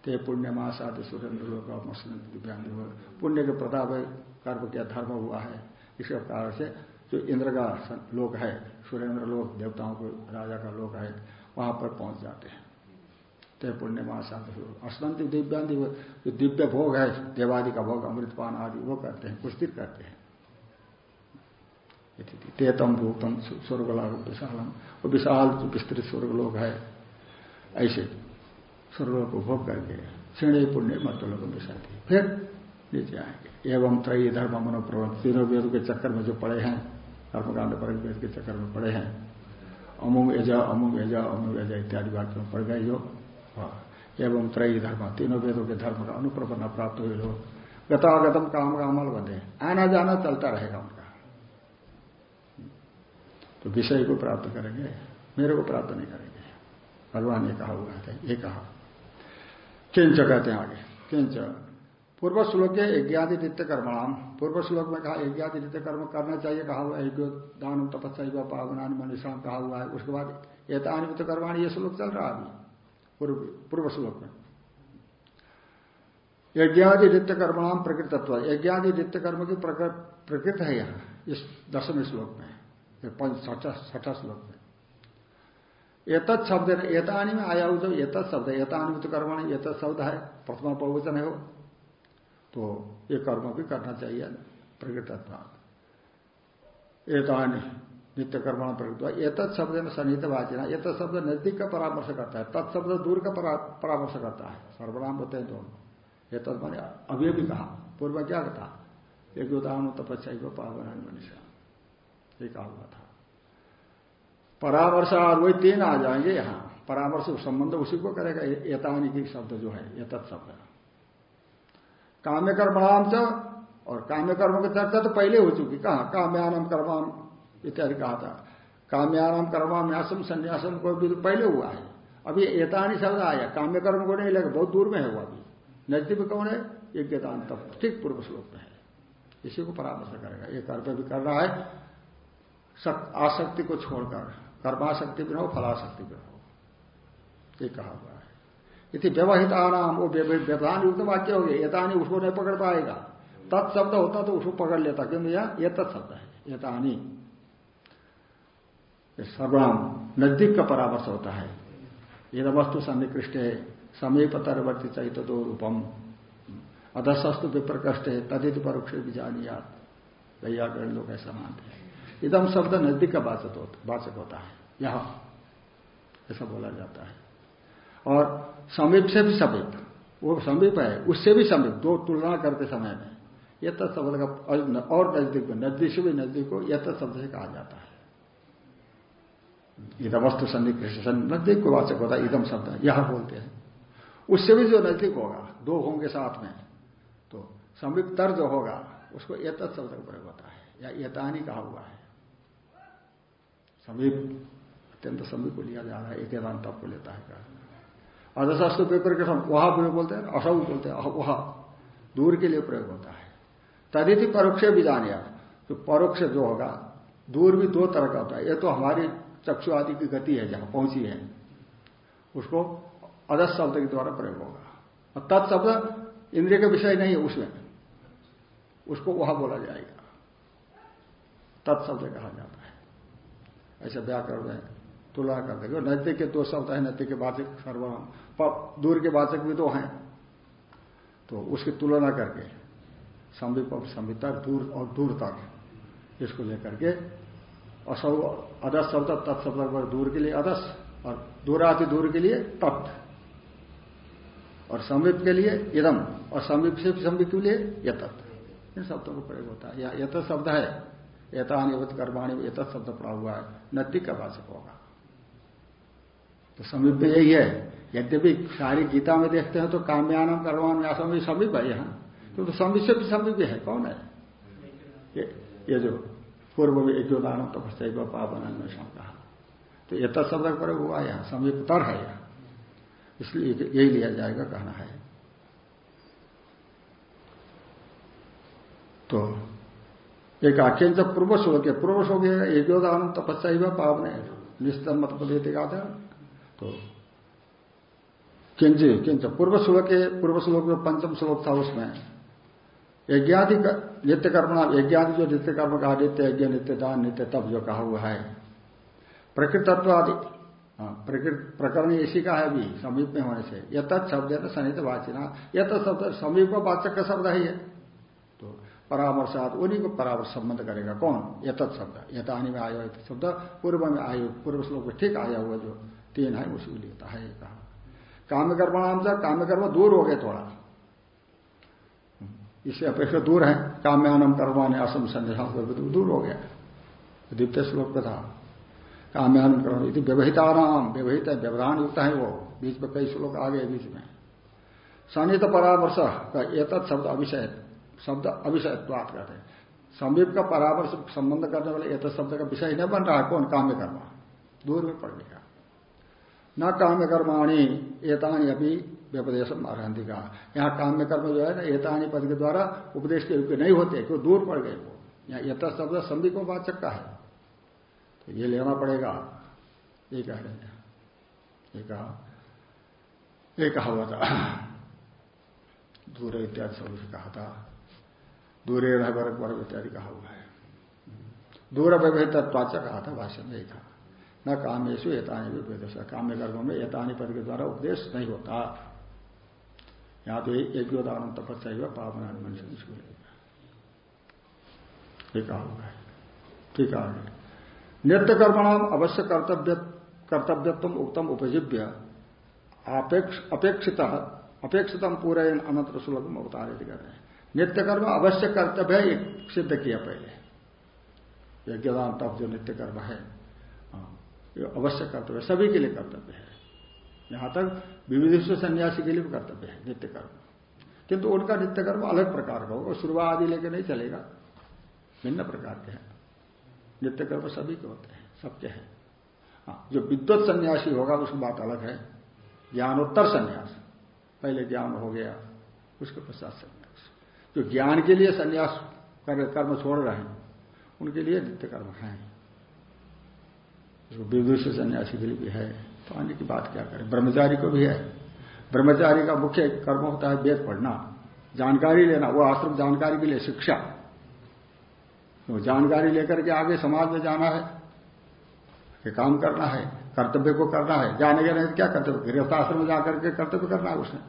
ते पुण्य मासाद सुरेंद्र लोग दिव्यांग पुण्य के प्रताप कर्म क्या धर्म हुआ है। इस कारण से जो इंद्र का लोक है, सुरेंद्र लोक, देवताओं को, राजा का लोक है, वहाँ पर पहुँच जाते हैं। ते पुण्य मासाद अस्तंत दिव्यांग जो दिव्य भोग है, देवादि का भोग, अमृतपान आदि, वो करते हैं कुछ करते हैं। तेतम भूतम स्वर्गलोक विशालम। वो विशाल विस्तृत स्वर्गलोक है। ऐसे स्वर्ग को भोग करके क्षण पुण्य को मिशाती फिर नीचे आएँगे। एवं त्रयी धर्म मनोप्रवृत्ति। तीनों वेदों के चक्कर में जो पड़े हैं कर्मकांड पर वेद के चक्कर में पड़े हैं, अमुम एजा अमुम एजा अमुम एजा इत्यादि वाक्य में पड़ गए जो एवं त्रयी धर्म, तीनों वेदों के धर्म का अनुप्रपन्ना प्राप्त हुए लोग गतागतम काम का अमल बंधे आना जाना चलता रहेगा उनका। तो विषय को प्राप्त करेंगे, मेरे को प्राप्त नहीं करेंगे। भगवान ने कहा हुआ है, ये कहा। किंच कहते हैं आगे। किंच। पूर्व श्लोक के यज्ञादि नित्य कर्मणाम। पूर्व श्लोक में कहा, यज्ञादि नित्य कर्म करना चाहिए, कहा हुआ है दान तपस्या पावनान मनुष्य कहा हुआ है। उसके बाद एतानी नित्य कर्माणी, ये श्लोक चल रहा है अभी। पूर्व श्लोक में। यज्ञादि नित्य कर्मणाम प्रकृतत्व। यज्ञादि नित्य कर्म की प्रकृत है यहाँ, इस दसवें श्लोक में पंच, छठा श्लोक में। एतत् शब्द, एतानी में आया हो जब एतत् शब्द एतानुत कर्मण एतत् शब्द है, प्रथमा प्रवचन है वो। तो ये कर्म भी करना चाहिए प्रकृतत्व एतानी नित्य कर्मण प्रकृत एतत् शब्द में सन्निहित वाचना, एतत् शब्द नज़दीक का परामर्श करता है तत्शब्द दूर का परामर्श करता है। सर्वनाम होते हैं दोनों। एतत् मैंने अभी भी कहा, पूर्व क्या कहा? एक उदाहरण तपस्या को पावन मनुष्य। ये कहा हुआ था। परामर्श और वही तीन आ जाएँगे यहाँ। परामर्श संबंध उसी को करेगा। एतानी की शब्द जो है, ये तत्शब्द काम्य कर्मणाम और काम्य कर्म की चर्चा तो पहले हो चुकी। कहा? काम्यानम कर्माम इत्यादि कहा था। काम्यानम कर्माम न्यासम संन्यासम को भी तो पहले हुआ है। अभी एतानी शब्द आया। काम्य कर्म को नहीं लगे, बहुत दूर में है वो अभी। नज़दीक में कौन है? यज्ञदान तब ठीक पूर्व श्लोक में है। इसी को परामर्श करेगा। ये कर्म भी कर रहा है। आसक्ति को छोड़कर कर्माशक्ति भी न हो फलाशक्ति भी हो। ये कहा हुआ है। इति व्यवहित आनाम वो व्यवधान युक्त वाक्य हो गया। यतानी उसको नहीं पकड़ पाएगा। तत्शब्द होता तो उसको पकड़ लेता। क्यों भैया? ये तत्शब्द है। यतानी सर्वनाम नज़दीक का परामर्श होता है। यद वस्तु सन्निकृष्ट है समीप तरवर्ती चैत दो रूपम। अधस्तु विप्रकृष्ट है तदित परोक्ष वैयाकरण लोग ऐसा मानते हैं। इदम शब्द नज़दीक का वाचक होता है। यह, ऐसा बोला जाता है। और समीप से भी समीप, वो समीप है, उससे भी समीप, दो तुलना करते समय में। यह शब्द का और नज़दीक में, नज़दीक से भी नज़दीक को यह शब्द से कहा जाता है। इधम वस्तु सन्निकृष्ट नज़दीक को वाचक होता है इदम शब्द यह बोलते हैं। उससे भी जो नज़दीक होगा, दो होंगे साथ में तो समीप तर जो होगा, उसको एत शब्द का प्रयोग होता है, या यतानी कहा हुआ है। समीप, अत्यंत समीप को लिया जा रहा है, एक तब को लेता है। अधशास्त्र पेपर के समय वहाँ प्रयोग बोलते हैं, असौ बोलते हैं वह, दूर के लिए प्रयोग होता है। तदिति परोक्ष भी जानिया तो परोक्ष जो होगा, दूर भी दो तरह का होता है ये तो हमारी चक्षु आदि की गति है, जहाँ पहुँची है, उसको अदस शब्द के द्वारा प्रयोग होगा। और तत्शब्द इंद्रिय का विषय नहीं है उसमें। उसको वहाँ बोला जाएगा। तत्शब्द कहा जाता है। ऐसे व्याकरण में तुलना कर देंगे नज़दीक के दो शब्द है नज़दीक के वाचक सर्वनाम दूर के वाचक भी दो हैं। तो उसकी तुलना करके संविप संवितर दूर और दूर तक, इसको लेकर के असौ अदस शब्द तत्शब्द पर दूर के लिए अदस और दूराति दूर के लिए तत्। और समीप के लिए इदम। और समीप से समीप के लिए यतत। इन शब्दों का प्रयोग होता है। या यथ शब्द है। एतानिवत कर्माणी एत शब्द पड़ा हुआ है। नत्ति का वाचक होगा। तो समीप में यही है। यद्यपि सारी गीता में देखते हैं तो काम्यानम कर्मान समीप है यहाँ। तो, तो समीप से समीप है। कौन है? ये, ये जो पूर्व में एक दानम तपस्या पावन में कहा तो ये शब्द प्रयोग हुआ यहाँ समीप तर है यहाँ इसलिए यही लिया जाएगा, कहना है। तो एक आख्यान जब पूर्व श्लोक है पूर्व श्लोक योदान तपस्या पावने निश्चित मत कहा था तो किंच किंच पूर्व श्लोक पूर्व श्लोक में पंचम श्लोक था उसमें। यज्ञादि नित्य कर्म यज्ञादि जो नित्य कर्म कहा नित्य यज्ञ नित्य दान नित्य तप जो कहा हुआ है। प्रकृतत्व आदि हाँ, प्रकरण इसी का है भी समीप में होने से। यथ शब्द है ना सनित वाचना। यथ शब्द समीप वाचक का शब्द है तो परामर्शात उन्हीं को परामर्श संबंध करेगा। कौन? यथत शब्द यथानी में आयो शब्द पूर्व में आयु पूर्व श्लोक ठीक आया हुआ जो तीन है उसी लेता है कहा। काम्य कर्म नाम काम्य कर्म दूर हो गए थोड़ा। इससे अपेक्षा दूर है। काम्यानम कर्माने असम संदेशा दूर हो गया। द्वितीय श्लोक में था काम्यानम कर्म यदि व्यवहिता नाम व्यवहित है, व्यवधान युक्त है वो। बीच में कई श्लोक आ गए बीच में। सनित परामर्श का एक शब्द अभिषय शब्द अभिषयत्वात कहते हैं। समीप का परामर्श संबंध करने वाले एक शब्द का विषय नहीं बन रहा कौन? काम्य कर्मा दूर में पड़ गया न काम्य कर्माणी एतानी अभी व्यपदेशम अर्हंती का। यहाँ काम्य कर्म जो है ना, एतानी पद के द्वारा उपदेश के रूप नहीं होते, क्यों दूर पड़ गए वो। यहाँ यथ शब्द संधि को वाचक का है। तो ये लेना पड़ेगा। ये कह रहे हैं। ये कहा। हुआ था। दूर इत्यादि शब्द से कहा था। दूरे रह वर्ग वर्ग इत्यादि कहा हुआ है। दूर तत्वाचा कहा था भाषण में था न कामेशु एतानी उपदेश काम्य कर्म में एतानी पद के द्वारा उपदेश नहीं होता। यहाँ तो एक योदान तपस्या हुआ पावन मनुष्य इसको हुआ है। ठीक है नित्य कर्मणाम अवश्य कर्तव्य कर्तव्यत्म उत्तम उपजीव्य। अपेक्षित अपेक्षितम पूरे अनंत सुलभ अवतारित कर रहे हैं। नित्य कर्म अवश्य कर्तव्य है सिद्ध किया पहले। यज्ञदान तप जो नित्य कर्म है हाँ, ये अवश्य कर्तव्य सभी के लिए कर्तव्य है। यहाँ तक विविध सन्यासी के लिए भी कर्तव्य है नित्य कर्म। किंतु उनका नित्य कर्म अलग प्रकार का होगा शुरुआत आदि लेकर नहीं चलेगा। भिन्न प्रकार के हैं। नित्य कर्म सभी के होते हैं सबके हैं। हाँ जो विद्वत सन्यासी होगा उसकी बात अलग है। ज्ञानोत्तर सन्यास पहले ज्ञान हो गया उसके पश्चात सन्यास। जो ज्ञान के लिए सन्यास कर, कर्म छोड़ रहे हैं उनके लिए नित्य कर्म है। विदुष सन्यासी के लिए भी है तो आने की बात क्या करें? ब्रह्मचारी को भी है। ब्रह्मचारी का मुख्य कर्म होता है वेद पढ़ना। जानकारी लेना, वो आश्रम जानकारी के लिए शिक्षा। तो जानकारी लेकर के आगे समाज में जाना है कि काम करना है, कर्तव्य को करना है। जाने के नहीं, क्या कर्तव्य? गृहस्थ आश्रम में जाकर के कर्तव्य करना है उसने।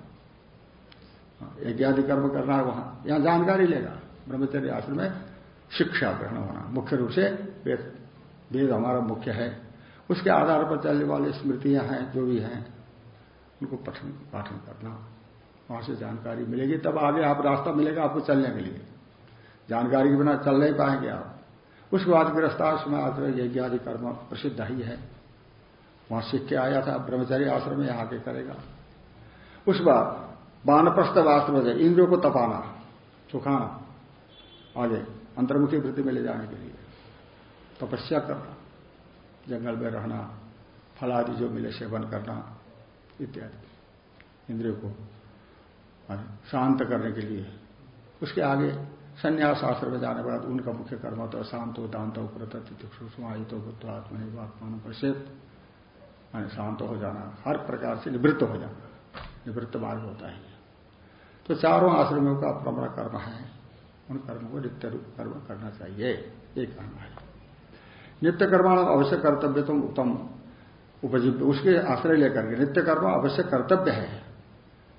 यज्ञादि कर्म करना है वहाँ। यहाँ जानकारी लेगा ब्रह्मचर्य आश्रम में शिक्षा ग्रहण होना। मुख्य रूप से वेद। वेद हमारा मुख्य है। उसके आधार पर चलने वाली स्मृतियाँ हैं, जो भी हैं, उनको पठन, पाठन करना, वहाँ से जानकारी मिलेगी, तब आगे आप रास्ता मिलेगा आपको चलने के लिए। जानकारी के बिना चल नहीं पाएँगे आप। उसके बाद गिरफ़्तार गृहस्थाश्रम आश्रम यज्ञ आदि कर्म प्रसिद्ध ही है। वहाँ सीख के आया था ब्रह्मचारी आश्रम में आके करेगा। उस बाद वानप्रस्थ आश्रम से इंद्रियों को तपाना सुखाना आगे अंतर्मुखी वृत्ति में ले जाने के लिए तपस्या करना। जंगल में रहना फल आदि जो मिले सेवन करना, इत्यादि। इंद्रियों को शांत करने के लिए। उसके आगे संन्यास आश्रम में जाने बाद उनका मुख्य कर्म होता है शांत हो दांत सुषमाहित हो बुद्ध, आत्मनि प्रसिद्ध शांत हो जाना, हर प्रकार से निवृत्त हो जाना। निवृत्त मार्ग होता है। तो चारों आश्रमों का अपना कर्म है। उन कर्मों को नित्य रूप कर्म करना चाहिए। एक कर्म है। नित्य कर्माण अवश्य कर्तव्य तो उत्तम उपजीव उसके आश्रय लेकर के नित्य कर्म अवश्य कर्तव्य है।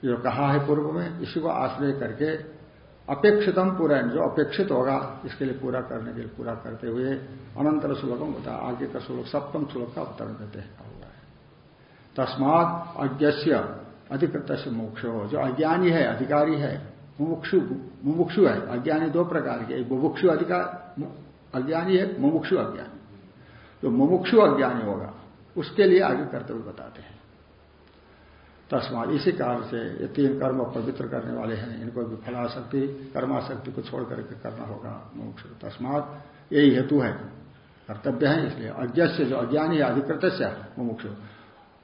जो कहा है पूर्व में, इसी को आश्रय करके अपेक्षितम पूरा जो अपेक्षित होगा, इसके लिए पूरा करने के लिए पूरा करते हुए अनंतर श्लोकम होता आगे का श्लोक, सप्तम श्लोक का अवतरण देते हैं। हुआ है तस्मात अज्ञस्य अधिकृत से मोक्ष हो जो अज्ञानी है, अधिकारी है, मुमुक्षु मुमुक्षु है, अज्ञानी दो प्रकार के, एक मुमुक्षु अधिकार अज्ञानी है, मुमुक्षु अज्ञानी। जो मुमुक्षु अज्ञानी होगा, उसके लिए आगे कर्तव्य बताते हैं। तस्मात इसी कारण से ये तीन कर्म पवित्र करने वाले हैं, इनको भी फलाशक्ति, कर्माशक्ति को छोड़ करके करना होगा मोक्ष तस्मात यही हेतु है। कर्तव्य है इसलिए अज्ञ से जो अज्ञानी है अधिकृत मुमुक्षु।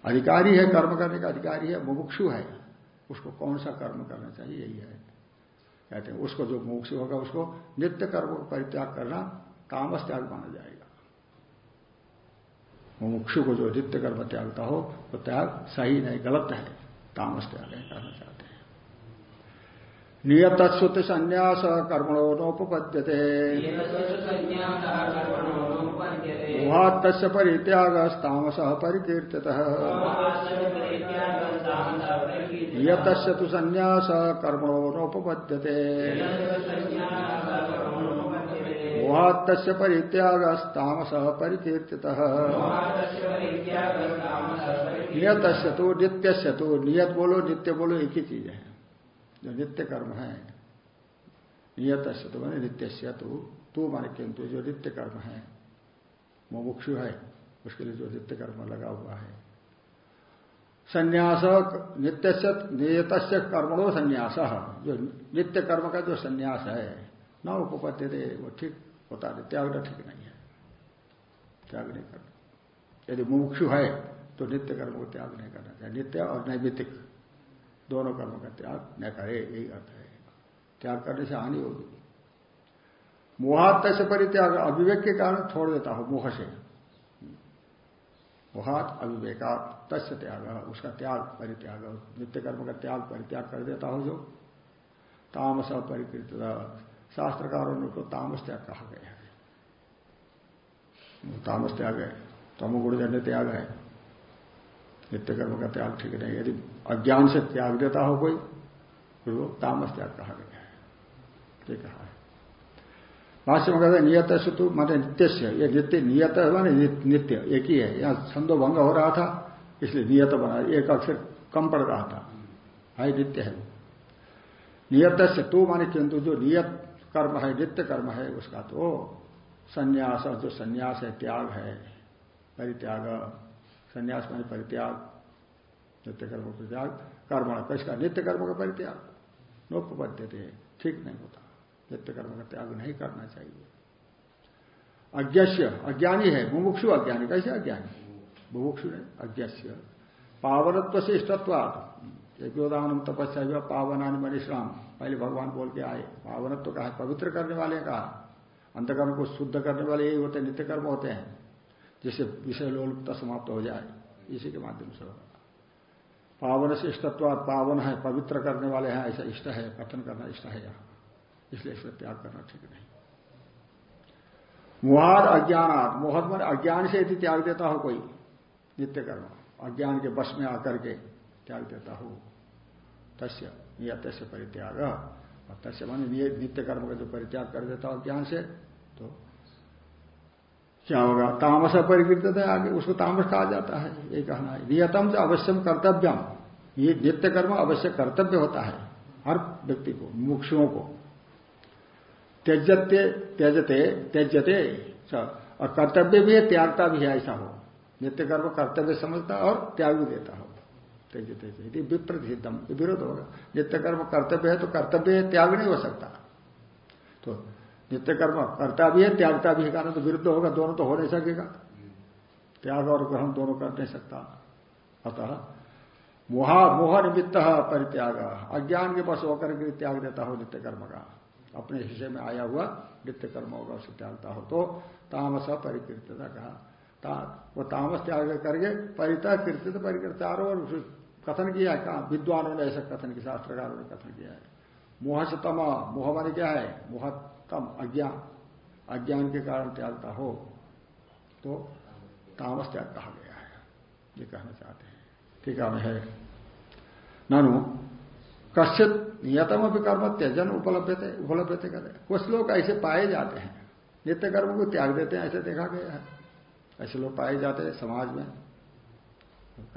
अधिकारी है कर्म करने का अधिकारी है, मुमुक्षु है। उसको कौन सा कर्म करना चाहिए, यही है। कहते हैं, उसको जो मुमुक्षु होगा, उसको नित्य कर्म को परित्याग करना कामस त्याग माना जाएगा। मुमुक्षु को जो नित्य कर्म त्यागता हो, वो तो त्याग सही नहीं, गलत है। तामस त्याग करना चाहते हैं। नियत सुत संन्यास कर्मणो नोपद्यते तस् परित्याग तामस परिकीर्तित। नियत तो संन्यास कर्मणो नोपद्यते मोहात्त परित्याग तामस परिकीर्ति नियत तो नित्य तो नियत बोलो, नित्य बोलो, एक ही चीज़ है। जो नित्य कर्म है नियत तो मैंने नित्य से तो तू माने किंतु जो नित्य कर्म है, मुमुक्षु है, उसके लिए जो नित्य कर्म लगा हुआ है। संन्यास नित्य नियत कर्मणो संन्यास। जो नित्य कर्म का जो संन्यास है, न उपपत्ति दे वो, ठीक होता नहीं त्याग ठीक नहीं है। त्याग नहीं करना। यदि मुमुक्षु है तो नित्य कर्म को त्याग नहीं करना चाहिए। नित्य और नैमित्तिक। दोनों कर्म का त्याग न करे, यही अर्थ है। त्याग करने से हानि होगी। मोहात से परित्याग अविवेक के कारण छोड़ देता हो, मोह से। मोहात अविवेका तस्य त्याग, उसका त्याग परित्याग, नित्य कर्म का त्याग परित्याग कर देता हो जो। तामस परिकृत शास्त्रकारों ने तो तामस त्याग कहा गया है। तामस त्याग है तमोगुण जन्य त्याग है। नित्य कर्म का त्याग ठीक नहीं यदि अज्ञान से त्याग देता हो कोई वो तामस त्याग कहा गया है। ये कहा है। भाष्य में कहते हैं, नियत सुतु माने नित्य से ये नित्य, नियत माने नित्य एक ही है। यहाँ छंदो भंग हो रहा था, इसलिए नियत बना। एक अक्षर कम पड़ रहा था। है नित्य है नियत से तू माने किंतु जो नियत कर्म है, नित्य कर्म है, उसका तो संन्यास, जो संन्यास है, त्याग है, परित्याग, संन्यास माने परित्याग, नित्य कर्म का परित्याग, कर्म इसका नित्य कर्म का परित्याग नोपद्य थे ठीक नहीं होता। नित्य कर्म का त्याग नहीं करना चाहिए। अज्ञस्य, अज्ञानी है, मुमुक्षु अज्ञानी, कैसे अज्ञानी? मुमुक्षु है, अज्ञस्य। पावनत्व से इष्टत्वाद योदान तपस्या पावनान मनीषराम पहले भगवान बोल के आए पावनत्व कहा, पवित्र करने वाले कहा। अंतकर्म को शुद्ध करने वाले यही होते नित्य कर्म होते हैं, जिससे विषय लोलता समाप्त हो जाए। इसी के माध्यम से होगा। पावन से इष्टत्व पावन है, पवित्र करने वाले हैं, ऐसा इष्ट है, कथन करना इष्ट है यहाँ। इसलिए इसका त्याग करना ठीक नहीं। मोहाद अज्ञान मोहद मन अज्ञान से यदि त्याग देता हो कोई नित्य कर्म अज्ञान के बस में आकर के त्याग देता हो, तस्य नियत से परित्याग। तस्य मान नित्य कर्म का जो परित्याग कर देता हो ज्ञान से तो क्या होगा? तामस परिकृत है आगे, उसको तामस कहा जाता है, ये कहना है। नियतम से अवश्यम कर्तव्यम। ये नित्य कर्म अवश्य कर्तव्य होता है, हर व्यक्ति को मुक्षुओं को। त्यजते त्यजते त्यजते और कर्तव्य भी है, त्यागता भी है, ऐसा हो। नित्य कर्म कर्तव्य समझता और त्याग भी देता हो। त्यजते विप्रतिदम विरोध होगा नित्य कर्म कर्तव्य है तो कर्तव्य है त्याग नहीं हो सकता। तो नित्य कर्म करता भी है त्यागता भी है कारण तो विरुद्ध होगा दोनों तो हो नहीं सकेगा। त्याग और ग्रहण दोनों कर नहीं सकता। अतः मोहा मोह निमित्त परित्याग। अज्ञान के बस होकर के त्याग देता हो नित्य कर्म का। अपने हिस्से में आया हुआ नित्य कर्म होगा उसे त्यागता हो। तो तामस परिकृतता कहा। ता, वो तामस त्याग करके परिता कृत्य परिकृत चारों और कथन किया है? कहा? विद्वानों ने ऐसा कथन किया, शास्त्रकारों ने कथन किया है। मोह से मोह क्या है? मोहतम अज्ञान। अज्ञान के कारण त्यागता हो तो तामस त्याग कहा गया है। ये कहना चाहते हैं। ठीक है ननु, कश्चित नियतम भी कर्म त्यजन उपलब्ध थे उपलब्ध थे करते कुछ लोग ऐसे पाए जाते हैं। नित्य कर्म को त्याग देते हैं, ऐसे देखा गया है। ऐसे लोग पाए जाते हैं समाज में।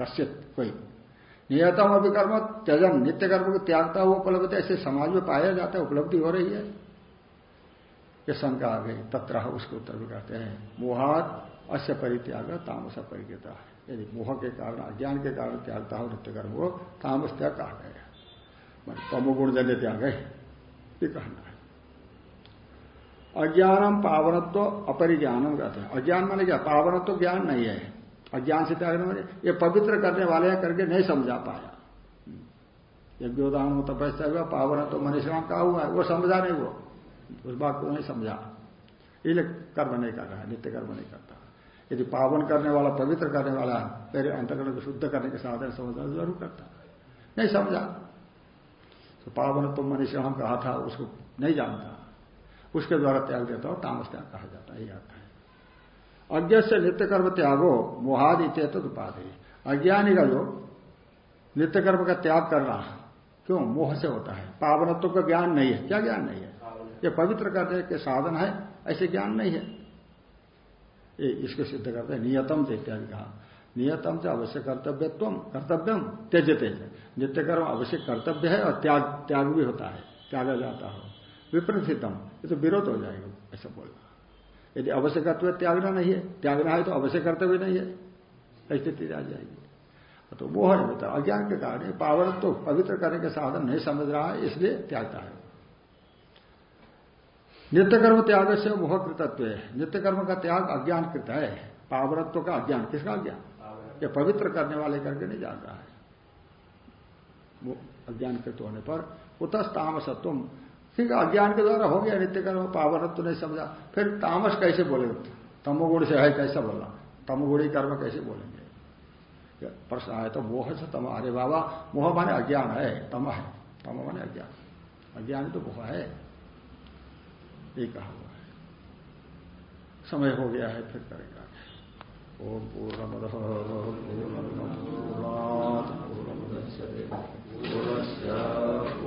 कश्चित, कोई नियतम अभी कर्म त्यजन नित्य कर्म को त्यागता हुआ उपलब्ध ऐसे समाज में पाया जाता है, उपलब्धि हो रही है। ये शंका आ गई, तत्र उसके उत्तर भी कहते हैं, मोहात अश्य परित्याग, तामस परिगता यदि मोह के कारण, अज्ञान के कारण त्यागता हो नित्य कर्म को तामस त्याग कहा गया तमोगुण जन्य त्याग है, ये कहना है। अज्ञानम पावनत्व अपरिज्ञानम कहते हैं। अज्ञान माने क्या? पावनत्व ज्ञान नहीं है। अज्ञान से त्यागने वाले ये पवित्र करने वाले हैं करके नहीं समझा पाया। यज्ञोदान तपस्या हुआ, पावन तो मनीषराम का हुआ है, वो समझा नहीं वो। उस बात को नहीं समझा। इसलिए कर्म नहीं कर रहा है, नित्य कर्म नहीं करता। यदि पावन करने वाला, पवित्र करने वाला मेरे अंतकरण को शुद्ध करने के साधन समझना ज़रूर करता नहीं समझा। तो पावन तो मनुष्य हम कहा था, उसको नहीं जानता। उसके द्वारा त्याग देता हो तामस त्याग कहा जाता है, यह आता है। अज्ञ से नित्य कर्म त्यागो, मोहाद इत्यत उपाधि। अज्ञानी का जो नित्य कर्म का त्याग करना क्यों? मोह से होता है। पावनत्व का ज्ञान नहीं है। क्या ज्ञान नहीं है? ये पवित्र करने के साधन है, ऐसे ज्ञान नहीं है। ये इसको सिद्ध करते हैं, नियतम से इत्यादि कहा। नियतम से अवश्य कर्तव्यत्व कर्तव्यम त्यज तेज नित्य कर्म अवश्य कर्तव्य है और त्याग त्याग भी होता है, त्यागा जाता हो। विपरीतम ये तो विरोध हो जाएगा, ऐसा बोलना। यदि अवश्य आवश्यकत्व त्यागना नहीं है, त्यागना है तो अवश्य कर्तव्य नहीं है। स्थिति आ जाएगी। तो मोह नहीं अज्ञान के कारण पावर तो पवित्र करने के साधन नहीं समझ रहा है, इसलिए त्यागता है। नित्य कर्म त्याग से मोह कृतत्व है। नित्य कर्म का त्याग अज्ञान कृत है। पावरत्व का अज्ञान। किसका अज्ञान? ये पवित्र करने वाले करके नहीं जान रहा है। वो अज्ञान कृत होने पर उतस तामसत्व ठीक है, अज्ञान के द्वारा हो गया, नित्य कर्म, पावन तो नहीं समझा। फिर तामस कैसे बोलेंगे? तमोगुण से है कैसा बोलना? तमोगुणी कर्म कैसे बोलेंगे? प्रश्न आया तो मोह से तम, अरे बाबा, मोह माने अज्ञान है, तम है। तम माने अज्ञान। अज्ञान तो मोह है। ये कहा हुआ है। समय हो गया है, फिर करेगा ओम पूर्ण पूर्ण पूर्ण पूर्ण